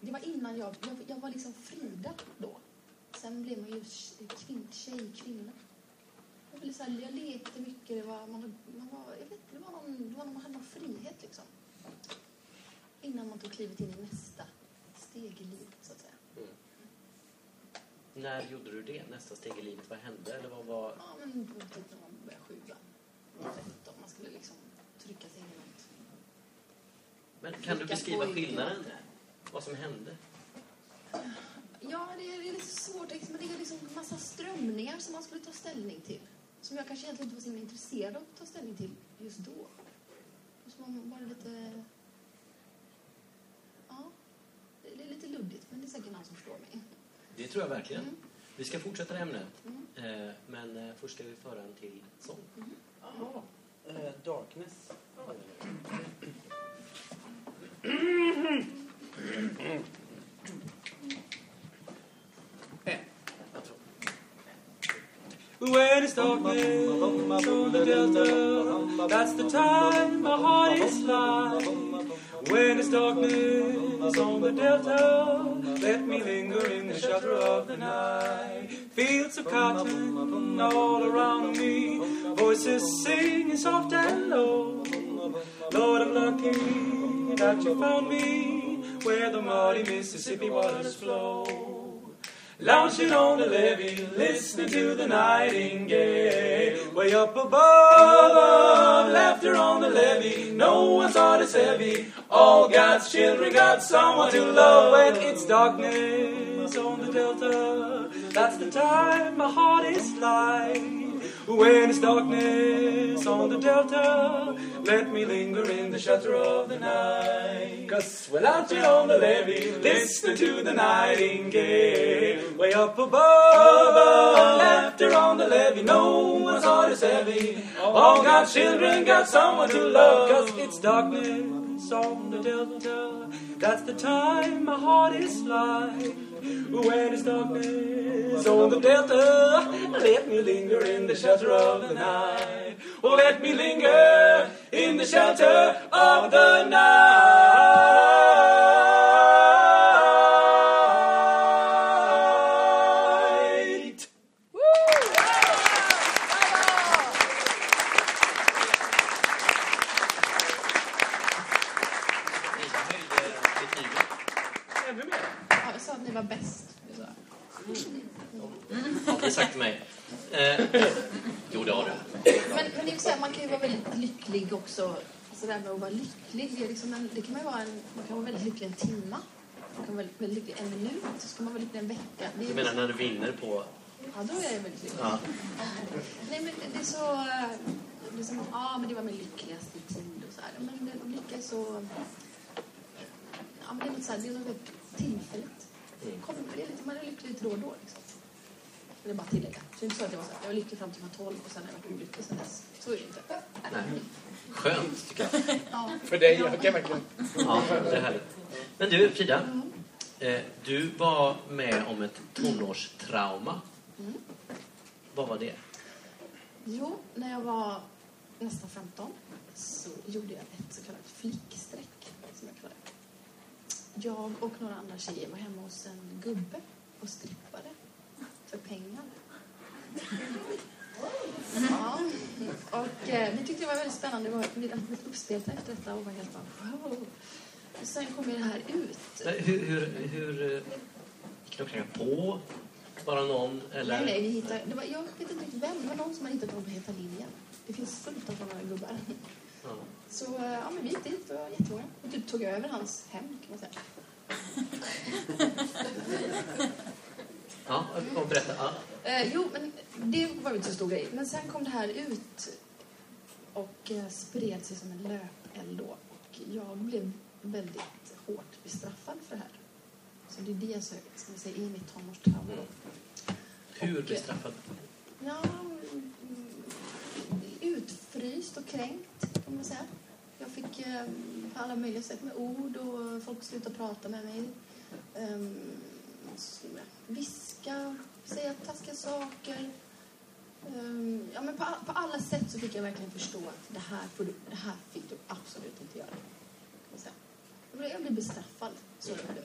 det var innan jag, jag, jag var liksom Frida då. Sen blev man ju kvin, tjej, kvinna. Jag, ville så här, jag lekte mycket, det var, man, man var, jag vet det var någon, det var någon, man hade någon frihet liksom. Innan man tog klivet in i nästa steg i livet så att säga. När gjorde du det? Nästa steg i livet? Vad hände? Eller vad var... Ja, men typ när man började sjuan. 13, man skulle liksom trycka sig in i något. Men kan du Vilka beskriva skillnaden? Vad som hände? Ja, det är, det är lite svårt. liksom, Men det är liksom massa strömningar som man skulle ta ställning till. Som jag kanske egentligen inte var så himla intresserad av att ta ställning till just då. Och man var lite... Ja, det är lite luddigt, men det är säkert någon som förstår mig. Det tror jag verkligen. Mm. Vi ska fortsätta ämnet. Mm. Eh, men eh, först ska vi föra en till sång. Jaha. Eh, darkness. Tror. When it's darkness on the delta, that's the time my heart is light. When it's darkness on the delta, let me linger in the shelter of the night. Fields of cotton all around me, voices singing soft and low. Lord, I'm lucky that you found me where the muddy Mississippi waters flow. Lounging on the levee, listening to the nightingale. Way up above, laughter on the levee. No one's heart is heavy. All God's children got someone to love when it's darkness on the delta. That's the time my heart is light. When it's darkness on the delta, let me linger in the shelter of the night. Cause we're out on the levee, listening to the nightingale. Way up above, laughter on the levee, no one's heart is heavy. All God's children got someone to love, cause it's darkness on the delta. That's the time my heart is light. When it's darkness on the delta, let me linger in the shelter of the night. Oh, let me linger in the shelter of the night. jo, det har du. Men, men det här, man kan ju vara väldigt lycklig också. Så det här med att vara lycklig, det, liksom en, det kan man vara en, man kan vara väldigt lycklig en timme. Man kan vara väldigt, lycklig en minut, så ska man vara lycklig en vecka. Det är Du menar när du vinner på... Ja, då är jag väldigt lycklig. Ja. Nej, men det är så... eh, Det är som, ja, men det var min lyckligaste tid och så här. Men det, lycka är så... Ja, men det är något så här, det är något tillfälligt. Mm. Kom, det är lite, man är lycklig lite då och då liksom. Det är bara tillägga. Så det är inte så att jag var, så här, jag var lycklig fram till jag var 12 och sen har jag varit olycklig sen dess. Så är det inte. Nej. Skönt, tycker jag. Ja. För dig, jag kan verkligen. Ja, det är härligt. Men du, Frida. Eh, du var med om ett tonårstrauma. Mm. Vad var det? Jo, när jag var nästan 15 så gjorde jag ett så kallat flickstreck, som jag kallar det. Jag och några andra tjejer var hemma hos en gubbe och strippade för pengar. Ja, och eh, vi tyckte det var väldigt spännande. Vi var blivit uppspelta efter detta och var helt bara wow. Och sen kom det här ut. Hur, hur, hur eh, gick de knacka på? Bara någon? Eller? Nej, nej, vi hittade, det var, jag vet inte riktigt vem, det var någon som hade hittat dem på Heta linjen. Det finns fullt av sådana gubbar. Ja. Så eh, ja, men vi gick dit och var jättemånga. Och typ tog över hans hem kan man säga. Ja, och berätta. Ja. Eh, jo, men det var inte så stor grej. Men sen kom det här ut och eh, spred sig som en löpeld då. Och jag blev väldigt hårt bestraffad för det här. Så det är det som ska vi säga, är mitt tonårstrauma. då. Hur eh, bestraffad? Ja, mm, utfryst och kränkt kan man säga. Jag fick eh, på alla möjliga sätt med ord och folk slutade prata med mig. Um, viska, säga taskiga saker. Um, ja, men på, på alla sätt så fick jag verkligen förstå att det här, får du, det här fick du absolut inte göra. Jag blev- Jag blev bestraffad. Så blev.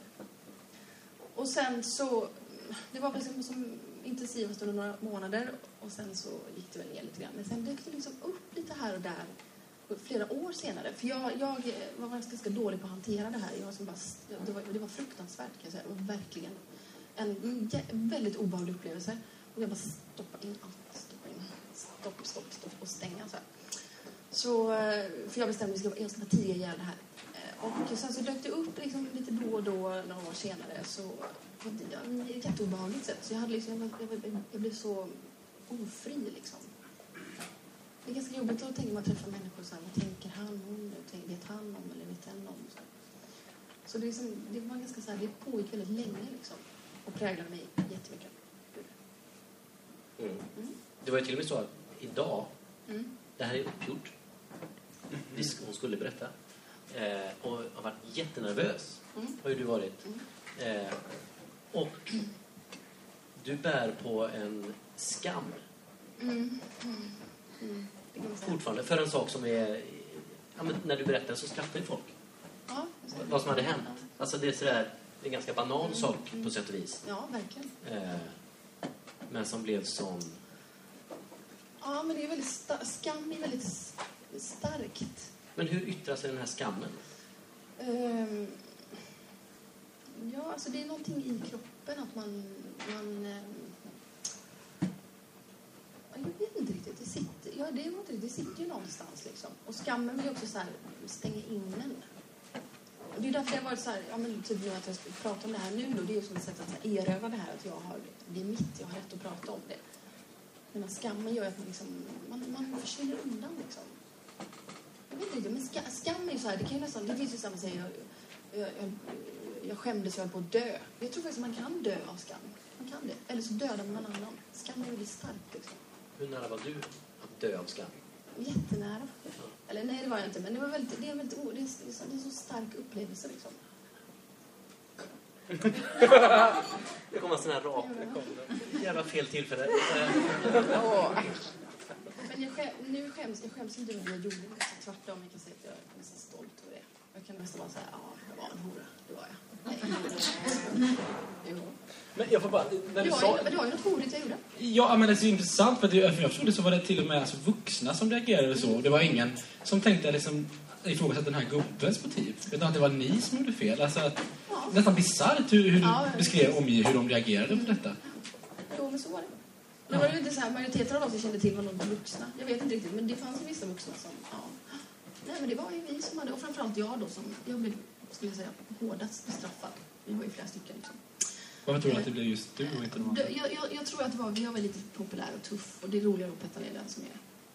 Och sen så, det var liksom som intensivast under några månader och sen så gick det väl ner lite grann. Men sen dök det liksom upp lite här och där flera år senare. För jag, jag var ganska dålig på att hantera det här. Jag var som bara, det, var, det var fruktansvärt kan jag säga. Det var verkligen en väldigt obehaglig upplevelse. Och jag bara stoppa in allt, stoppa in, stopp, stopp, stopp och stänga så här. Så, eh, för jag bestämde mig att jag ska tiga ihjäl det här. Eh, och sen så dök det upp liksom lite då och då, några år senare, så på ett jätteobehagligt sätt. Så jag, hade liksom, jag, jag, jag blev så ofri liksom. Det är ganska jobbigt att tänka när man träffar människor så här, vad tänker han, hon, nu? vet han om eller vet hen om? Så, så det, är liksom, det var ganska så här, det pågick väldigt länge liksom. Och präglade mig jättemycket. Mm. Det var ju till och med så att idag, Mm. det här är uppgjort. Sk- Hon skulle berätta. Eh, och har varit jättenervös. Mm. Har ju du varit. Eh, och du bär på en skam Mm. Mm. Mm. Fortfarande för en sak som är... Ja, när du berättar så skrattar ju folk. Ja. Vad som hade hänt. Alltså det är sådär, en ganska banal sak på sätt och vis. Ja, verkligen. Eh, men som blev sån... Ja, men det är väldigt sta- skam är väldigt starkt. Men hur yttrar sig den här skammen? Ehm, ja, alltså det är någonting i kroppen att man... man ja, jag vet inte riktigt. Det sitter, ja, det, är något, det sitter ju någonstans liksom. Och skammen ju också så här, stänga in en. Och det är därför jag har varit så här, ja men typ nu att jag ska prata om det här nu då, det är ju som ett sätt att erövra det här, att jag har, det är mitt, jag har rätt att prata om det. Men skammen gör att man liksom, man, man försvinner undan liksom. Jag vet inte, men ska, skam är ju så här, det kan ju nästan, det finns ju samma säger jag, jag, jag, jag skämdes, jag höll på att dö. Jag tror faktiskt att man kan dö av skam. Man kan det. Eller så dödar man någon annan. Skam är väldigt starkt liksom. Hur nära var du att dö av skam? Jättenära. Eller nej, det var jag inte, men det var väldigt, det är väldigt, det är, det är, så, det är en så stark upplevelse liksom. Det kom en sån här rak. Jävla fel tillfälle. Men jag skäm, nu skäms jag skäms inte över det jag gjorde. Så tvärtom, jag kan säga att jag är nästan stolt över det. Jag kan nästan bara säga, ja, jag var en hora. Det var jag. Nej. Jo. Men jag får bara... När Det du var, sa... ju, det var ju något horigt jag gjorde. Ja, men det är så intressant för, det, för jag trodde så var det till och med alltså, vuxna som reagerade så. Det var ingen som tänkte liksom ifrågasätta den här gubbens motiv. Utan att det var ni som gjorde fel. Alltså, att, Ja. nästan bisarrt hur, hur Ja, du ja. beskrev omgivningen, hur de reagerade på detta. Jo, men så var det. Det var ju inte så här, majoriteten av de som kände till var nog vuxna. Jag vet inte riktigt, men det fanns ju vissa vuxna som, ja. Nej, men det var ju vi som hade, och framförallt jag då som, jag blev, skulle jag säga, hårdast bestraffad. Vi var ju flera stycken liksom. Varför tror du att det blev just du och inte någon Det- annan? Jag, jag, jag tror att det var, jag var lite populär och tuff och det är roligare att petta ner den som är,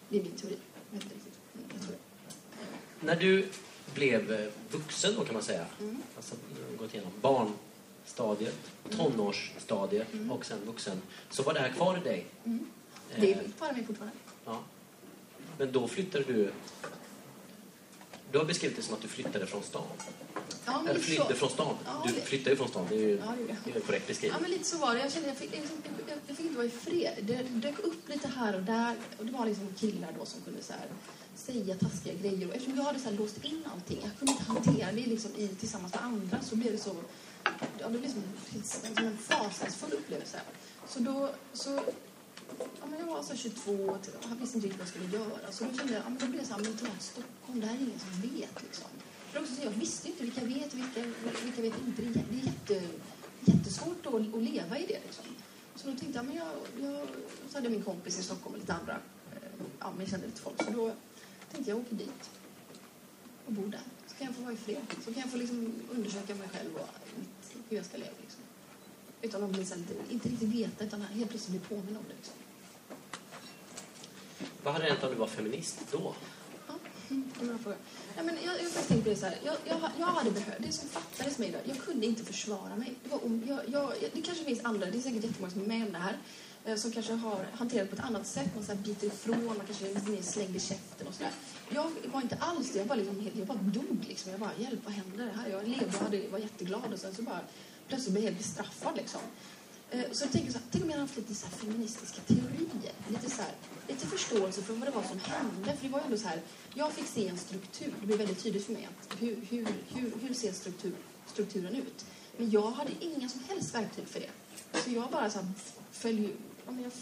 det är min teori. Jag vet inte riktigt, Mm, jag tror det. När du blev eh, vuxen då kan man säga, Mm. alltså gått igenom barnstadiet, tonårsstadiet och sen vuxen, så var det här kvar i dig. Mm. Det Eh, är kvar mig fortfarande. ja. Men då flyttade du... Du har beskrivit det som att du flyttade från stan. Ja, Eller flydde så. från stan. Ja, Du flyttade ju från stan, det är ju Ja, det är en korrekt Ja, beskrivning. men lite så var det. Jag kände jag fick, jag, jag fick inte vara i fred. Det dök upp lite här och där. Och det var liksom killar då som kunde så här, säga taskiga grejer. Och eftersom jag hade så här låst in allting, jag kunde inte hantera det liksom i, tillsammans med andra, så blev det så... Ja, det blev som som en fasansfull upplevelse. Så då... Så, ja, men jag var så 22 och jag visste inte riktigt vad jag skulle göra. Så då kände jag, ja, men då blev jag så här, men det här Stockholm, det här är ingen som vet liksom. För också, så jag visste inte vilka vet vilka, vilka vet inte. Det är, det är jätte, jättesvårt att, att leva i det liksom. Så då tänkte jag, men jag, jag så hade jag min kompis i Stockholm och lite andra, eh, ja men jag kände lite folk. Så då tänkte jag, jag åker dit och bor där. Så kan jag få vara i fred. Så kan jag få liksom undersöka mig själv och hur jag ska leva liksom. Utan att bli så lite, inte riktigt veta, utan helt plötsligt bli påminn om det. Liksom. Vad hade hänt om du var feminist då? Ja, mm, det är en bra fråga. Ja, men jag, jag har faktiskt tänkt på det så här. Jag, jag, jag hade behövt, det som fattades mig då, jag kunde inte försvara mig. Det, var, jag, jag, det kanske finns andra, det är säkert jättemånga som är med om det här, eh, som kanske har hanterat det på ett annat sätt. Man så här biter ifrån, man kanske är lite mer slängd i käften och sådär. Jag var inte alls det, jag bara, liksom, jag bara dog liksom. Jag bara, hjälp, vad händer här? Jag levde och hade, var jätteglad och sen så bara plötsligt blir jag helt bestraffad liksom. Eh, så jag tänker så här, tänk om jag hade haft lite så här feministiska teorier. Lite, så här, lite förståelse för vad det var som hände. För det var ju ändå så här, jag fick se en struktur. Det blev väldigt tydligt för mig att hur, hur, hur, hur ser struktur, strukturen ut? Men jag hade inga som helst verktyg för det. Så jag bara så här, föll, ja, men jag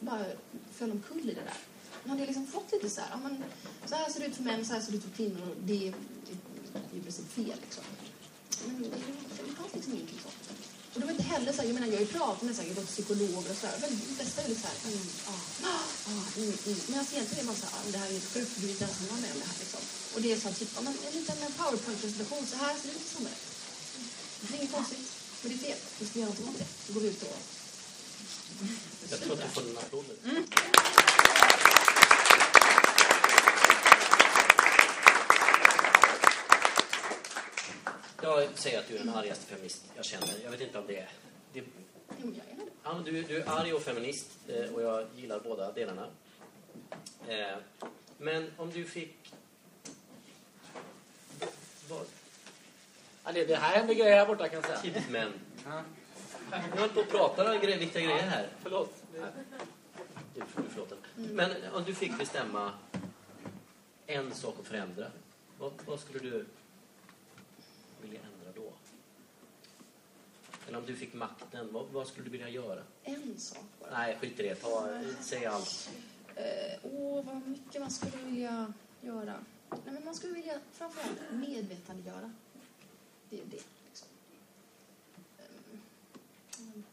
bara föll omkull i det där. Men hade jag liksom fått lite så här, ja, men, så här ser det ut för män, så här ser det ut för kvinnor. Det, det, det är i princip fel liksom. Men det, fanns liksom ingenting sånt. Och det var inte heller så här, jag menar jag har ju pratat med säkert psykologer och sådär. Men det bästa är lite så här, mm, ja, ja, mm, mm. Men alltså egentligen är det bara så här, ja, det här är helt sjukt, du är inte ensam med om det här liksom. Och det är så här, typ, men en liten powerpoint-presentation, så här ser det ut i samhället. Det är inget konstigt, men det är fel. Vi ska göra någonting åt det. Så går vi ut och... Jag tror att du får en applåd nu. Jag säger att du är den argaste feminist jag känner. Jag vet inte om det är... Det, Jo, jag är det. ja, men du, du är arg och feminist eh, och jag gillar båda delarna. Eh, Men om du fick... Vad? Ja, det, det här händer grejer här borta kan jag säga. Tidigt män. Ja. Jag håller på att prata gre- viktiga grejer här. Förlåt. Du, förlåten. Men om du fick bestämma en sak att förändra, vad, vad skulle du vilja ändra då? Eller om du fick makten, vad, vad skulle du vilja göra? En sak bara. Nej, skit i det. Ta, säg allt. Eh, åh, vad mycket man skulle vilja göra. Nej, men man skulle vilja framförallt medvetandegöra. Det är det. Liksom. Mm,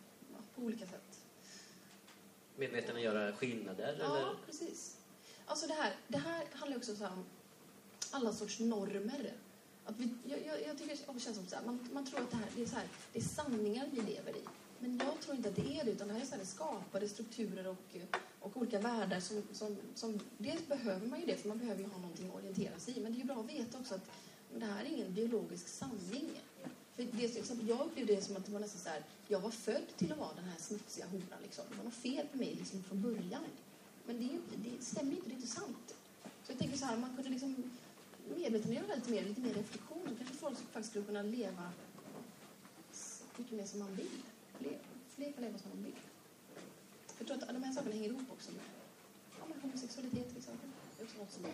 på olika sätt. Medveten att göra skillnader? Ja, Eller? precis. Alltså det här, det här handlar också om alla sorts normer. Att vi, jag, jag, jag tycker det känns som så här, man, man tror att det här, det är så här, det är sanningar vi lever i. Men jag tror inte att det är det, utan det här är så här skapade strukturer och, och olika världar som, som, som... Dels behöver man ju det, för man behöver ju ha någonting att orientera sig i. Men det är ju bra att veta också att det här är ingen biologisk sanning. För det, jag upplevde det som att det var nästan så här, jag var född till att vara den här smutsiga horan. Liksom. Det var något fel på mig liksom, från början. Men det, är ju inte, det stämmer inte, det är inte sant. Så jag tänker så här, om man kunde liksom medvetandegöra lite mer, lite mer reflektion, då kanske folk faktiskt skulle kunna leva mycket mer som man vill. Fler, fler kan leva som man vill. Jag tror att de här sakerna hänger ihop också med, ja, med homosexualitet till exempel. Det är också något som är,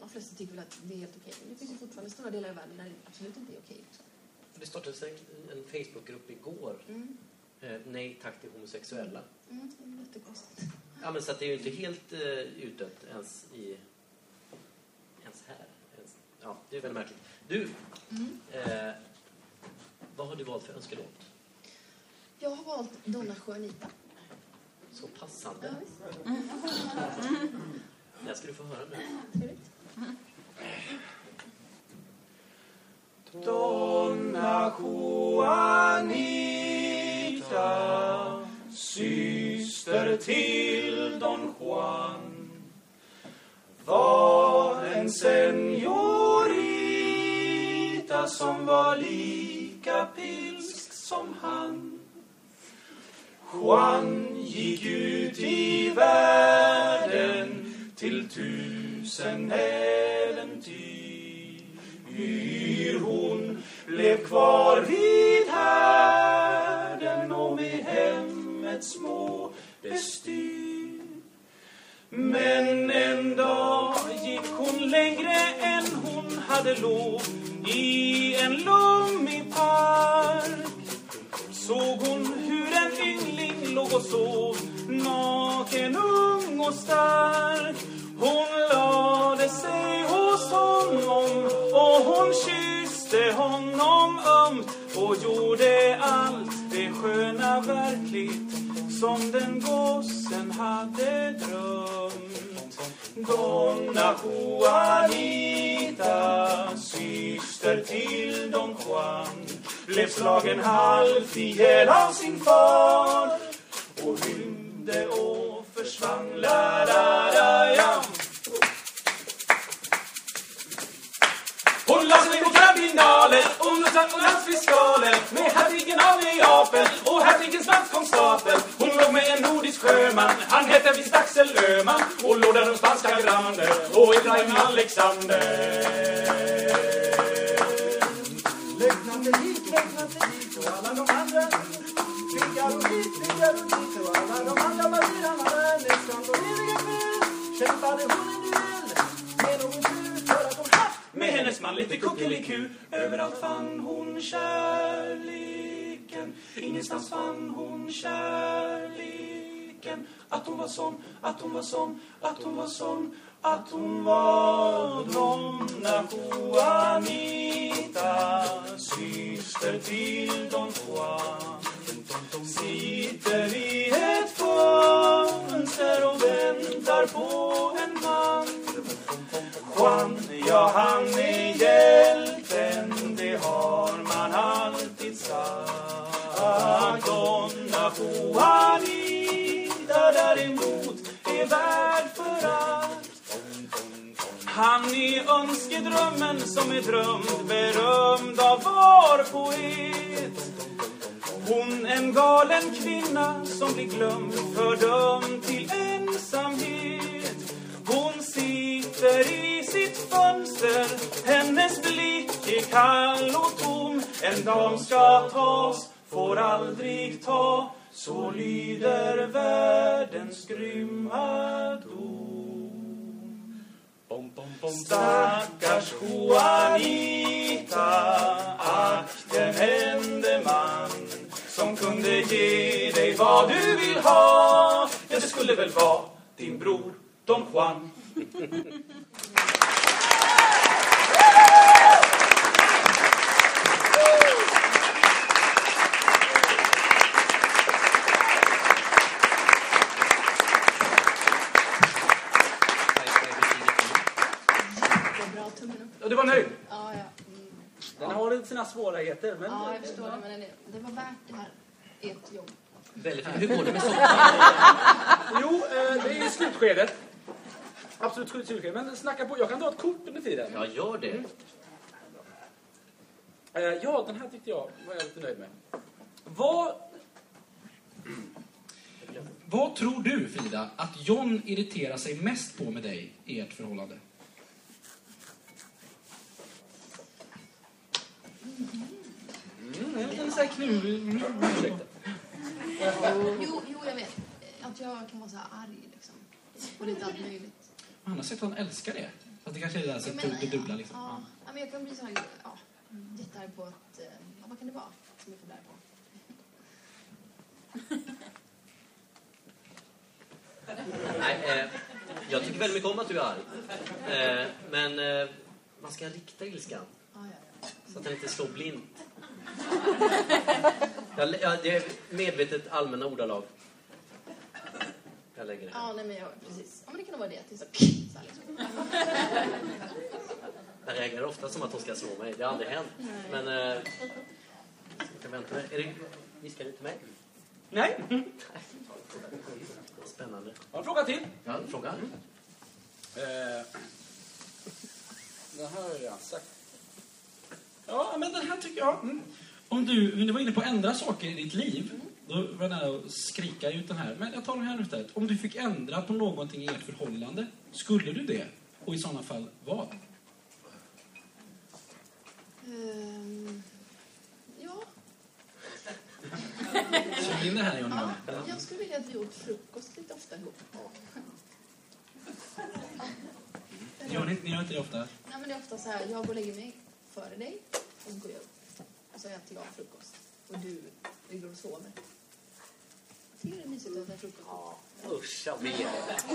de flesta tycker väl att det är helt okej. Men det finns ju fortfarande stora delar i världen där det absolut inte är okej. Liksom. Det startades en, en Facebookgrupp igår. Mm. Eh, nej tack till homosexuella. Mm, det är jättekonstigt. Ja, men så att det är ju inte helt uh, utdött ens i... Ens här. Ens, ja, det är väldigt märkligt. Du, Mm. eh, vad har du valt för önskelåt? Jag har valt Donna Juanita. Så passande. Ja. Det ska du få höra nu. Trevligt. Donna Juanita Syster till Don Juan var en senorita som var lika pilsk som han. Juan gick ut i världen till tusen äventyr. Hon blev kvar vid härden och med hemmets små bestyr. Men en dag gick hon längre än hon hade lov. I en lummig park såg hon hur en yngling låg och sov naken, ung och stark. Hon lade sig hos honom och hon kysste honom ömt och gjorde allt det sköna verkligt som den gossen hade drömt. Donna Juanita, syster till Don Juan blev slagen halvt ihjäl av sin far och rymde och försvann. La, la, la, Hon la sig på kardinalet och nussade på landsfiskalen. med hertigen av Neapel och hertigens landskonstapel. Hon låg med en nordisk sjöman, han hette visst Axel Öhman och låg där de spanska grander och Ibrahim Alexander. Löjtnanten gick, löjtnanten gick och alla de andra Vinkar och hit, vinkar och hit och alla de andra badirarna där nästan på eviga kväll kämpade hon en duell med någon hennes man lite kuckeliku. Överallt fann hon kärleken, ingenstans fann hon kärleken. Att hon var sån, att hon var sån, att hon var sån, att hon var Donna Juanita, syster till Don Juan. Drömmen som är drömd, berömd av var poet. Hon en galen kvinna som blir glömd, fördömd till ensamhet. Hon sitter i sitt fönster, hennes blick är kall och tom. En dam ska tas, får aldrig ta, så lyder världens grymma Stackars Juanita, ack den ende man som kunde ge dig vad du vill ha. Ja, det skulle väl vara din bror Don Juan. Jättebra, tummen upp. Och du var nöjd? Ja, ja. Mm. Den har lite sina svårigheter, men... Ja, jag förstår det, men det, var värt det här. Ert jobb. Väldigt fint. Hur går det med soppan? Jo, eh, det är i slutskedet. Absolut slutskedet. Men snacka på. Jag kan dra ett kort under tiden. Ja, gör det. Eh, ja, den här tyckte jag var jag lite nöjd med. Vad... Vad tror du, Frida, att John irriterar sig mest på med dig i ert förhållande? Sån här knuv... Mm, ursäkta. Jo, jo, jag vet. Att jag kan vara så här arg, liksom. Och lite allt möjligt. Han har sagt att han älskar det. Fast det kanske är det där så menar, det dubbla liksom. Ja, ja, men jag kan bli så här, ja, jättearg på att... eh, Ja, vad kan det vara som jag får där på? Nej, eh, jag tycker väldigt mycket om att du är arg. Eh, men eh, man ska rikta ilskan. Ja, ja, ja. Så att den inte slår blint. Jag, lä- ja, det är medvetet allmänna ordalag. Jag lägger det. Ja, nej, men jag, precis. Ja, men det kan nog vara det. Till så, så här, liksom. Jag reagerar ofta som att hon ska slå mig. Det har aldrig hänt. Men... Eh, jag kan vänta mig. Är det, viskar du till mig? Nej. Spännande. Jag har en fråga till. Ja, fråga. Eh, den här har jag redan sagt. Ja, men den här tycker jag... Mm. Om du, du var inne på att ändra saker i ditt liv, då var jag nära att skrika ut den här. Men jag tar den här nu istället. Om du fick ändra på någonting i ert förhållande, skulle du det? Och i sådana fall, vad? Ehm, ja, Känner du in det här, Johnny? ja, jag skulle vilja att vi åt frukost lite ofta ihop. Gör ni, ni gör inte det ofta? Nej, men det är ofta så här, jag går och lägger mig före dig och så går jag upp. Och så äter jag frukost. Och du ligger och sover. Jag tycker det är mysigt att äta frukost. Usch, jag vet.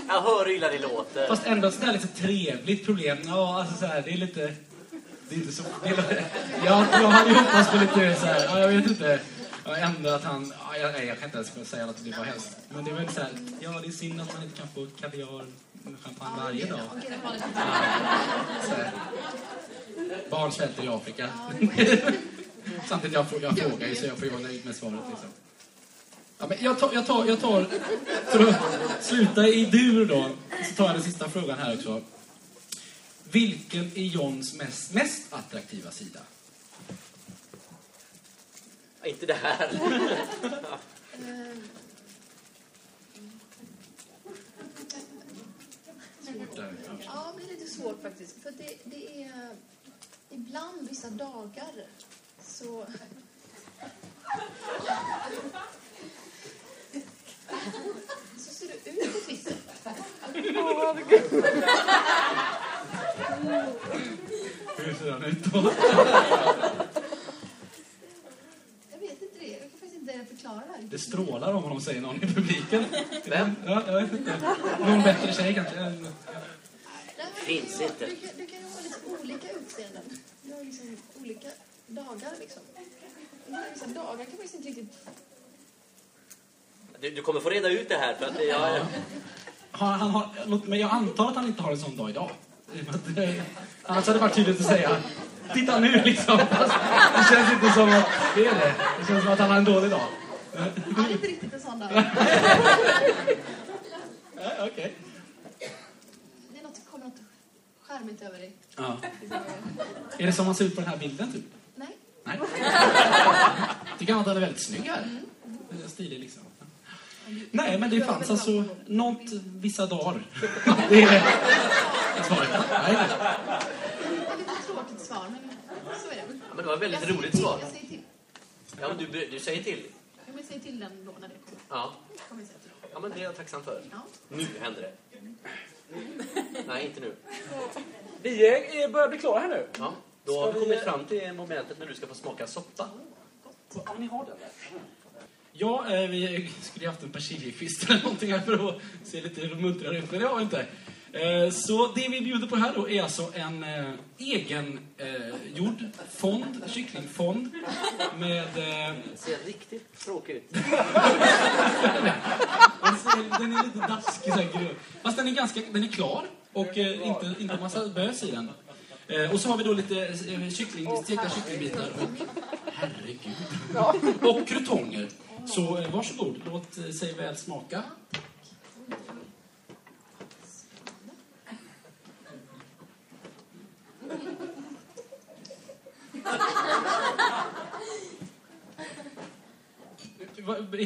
Jag hör hur illa det låter. Fast ändå sådär lite trevligt problem. Ja, alltså så här, det är lite... Det är inte så... Det är lite, jag, jag hade hoppats på lite så här, ja, jag vet inte. Ja, ändå att han... Ja, jag, nej, jag kan inte ens säga att det var helst. Men det är väl så här, ja det är synd att man inte kan få kaviar med champagne varje dag. Okej, det var lite... Så här. Barn svälter i Afrika. Samtidigt, jag, jag frågar ju så jag får ju vara nöjd med svaret. Liksom. Ja, men jag, tar, jag, tar, jag tar, för att sluta i dur då, så tar jag den sista frågan här också. Vilken är Johns mest, mest attraktiva sida? Ja, Inte det här. Svårt där. Ja, det är lite svårt faktiskt. För det, det är ibland vissa dagar så... Så ser det ut på ett visst sätt. Hur ser han ut då? Jag vet inte det. Jag kan faktiskt inte förklara det här. Det strålar om honom, säger någon i publiken. Vem? Ja, jag vet inte. Någon bättre tjej kanske? Finns det, inte. Du kan, du olika utseenden. Du har liksom olika dagar liksom. Vissa dagar kan man liksom inte riktigt... Du, du kommer få reda ut det här för att jag... Har, han har, mig, jag antar att han inte har en sån dag idag. Eh, Annars hade det varit tydligt att säga Titta nu liksom. Det känns inte som att det är det. Det känns som att han har en dålig dag. Ja, det är inte riktigt en sån dag. Ja, Okej. Det är något, kommer något charmigt över dig. Ja. Är det som han ser ut på den här bilden typ? Nej. Nej. Tycker han att han är väldigt snygg här. Stilig liksom. Nej, men det fanns alltså något vissa dagar. Det är svaret. Nej. Det är lite tråkigt svar, men så är det. Ja, men det var ett väldigt säger roligt svar. Jag säger till. Ja, men du, du säger till. Jag vill säga till den då när det kommer. Ja. Kommer jag säga till. ja, men det är jag tacksam för. Ja. Nu händer det. Nej, inte nu. Vi är, är, börjar bli klara här nu. Ja, då har vi kommit fram till momentet när du ska få smaka soppa. Ja, ni har den där. Ja, eh, vi skulle ju haft en persiljekvist eller någonting här för att se lite muntrare ut, men det har vi inte. Eh, Så det vi bjuder på här då är alltså en eh, egen eh, gjord fond, kycklingfond med... Eh, Det ser riktigt tråkig ut. den, ser, den är lite daskig så här grön. Fast den är ganska, den är klar och eh, inte, inte massa bös i den. Eh, och så har vi då lite eh, kyckling, stekta kycklingbitar och herregud. Och krutonger. Så eh, varsågod, låt eh, sig väl smaka.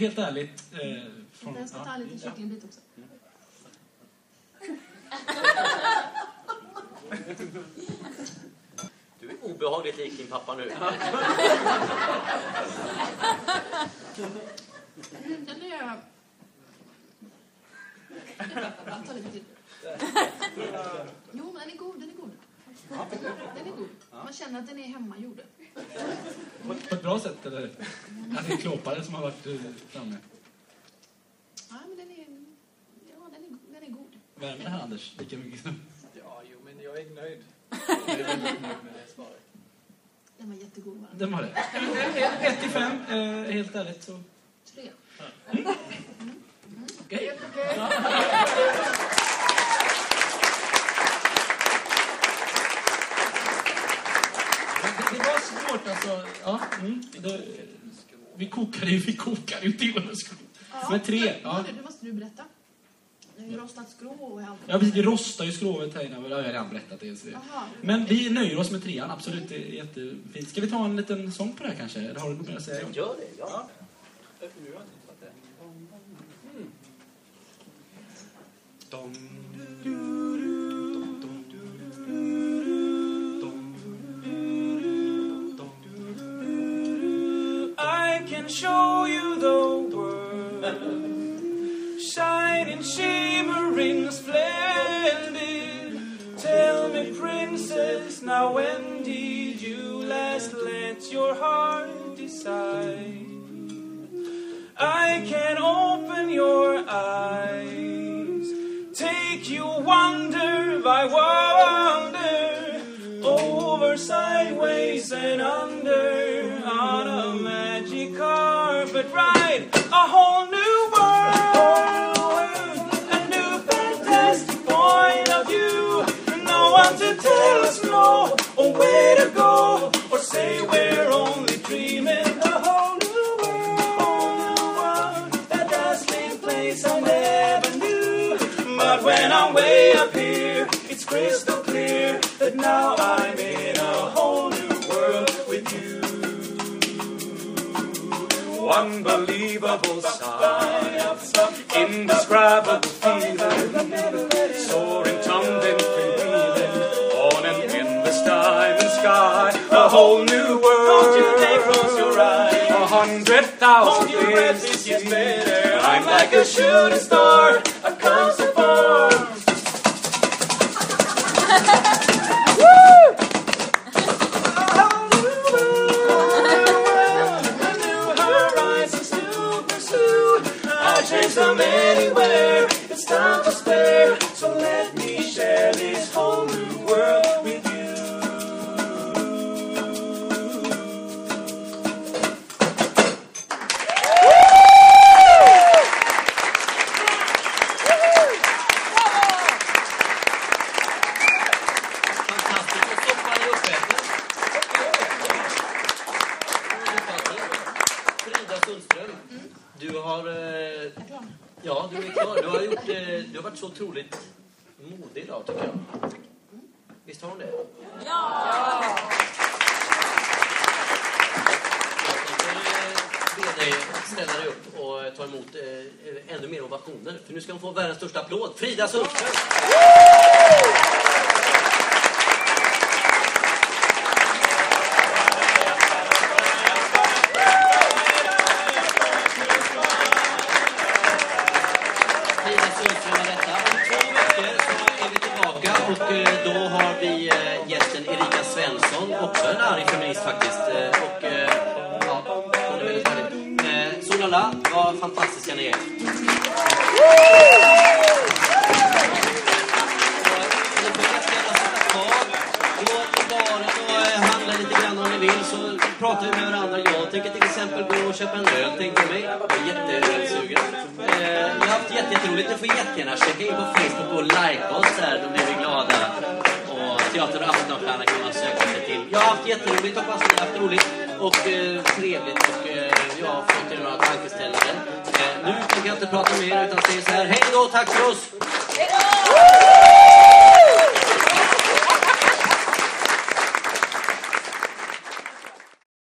Helt ärligt. Eh, från, Jag ska ta en liten kycklingbit också. Du är obehagligt lik din pappa nu. Den är... Jag tar lite till. Jo, men den är god, den är god. Den är god. Man känner att den är hemmagjord. På, på ett bra sätt, eller? Att det är klåpare som har varit eh, framme. Ja, men den är... Ja, den är, den är god. Värmer det här, Anders? Lika mycket som... Ja, jo, men jag är nöjd. Den var jättegod. Va? Den var det. Ett- till fem, eh, helt ärligt så... Tre. Okej. Det, det var svårt alltså. Ja, mm, det, vi kokade ju, vi kokade ju till oss. Men tre, ja. Nu måste du berätta. Det rostat allt. Ja, precis, vi rostar ju skrovet här inne. Det har jag redan berättat. Det, så. Jaha. Men vi nöjer oss med trean, absolut. Det är jättefint. Ska vi ta en liten sång på det här kanske? Eller har du något mer att säga? Gör det, ja. Tagit den. I can show you the shining, shimmering, splendid. Tell me, princess, now when did you last let your heart decide? I can open your eyes, take you wonder by wonder, over, sideways, and under, on a magic carpet ride, Tell us no a way to go, or say we're only dreaming. A whole new world, whole new place I never knew. But when I'm way up here, it's crystal clear that now I'm in a whole new world with you. Unbelievable sight, indescribable feeling. whole new world. Don't you dare close your eyes. A hundred thousand Hold your breath, this is better. I'm like a shooting star, I come so far. Them anywhere, it's time to spare.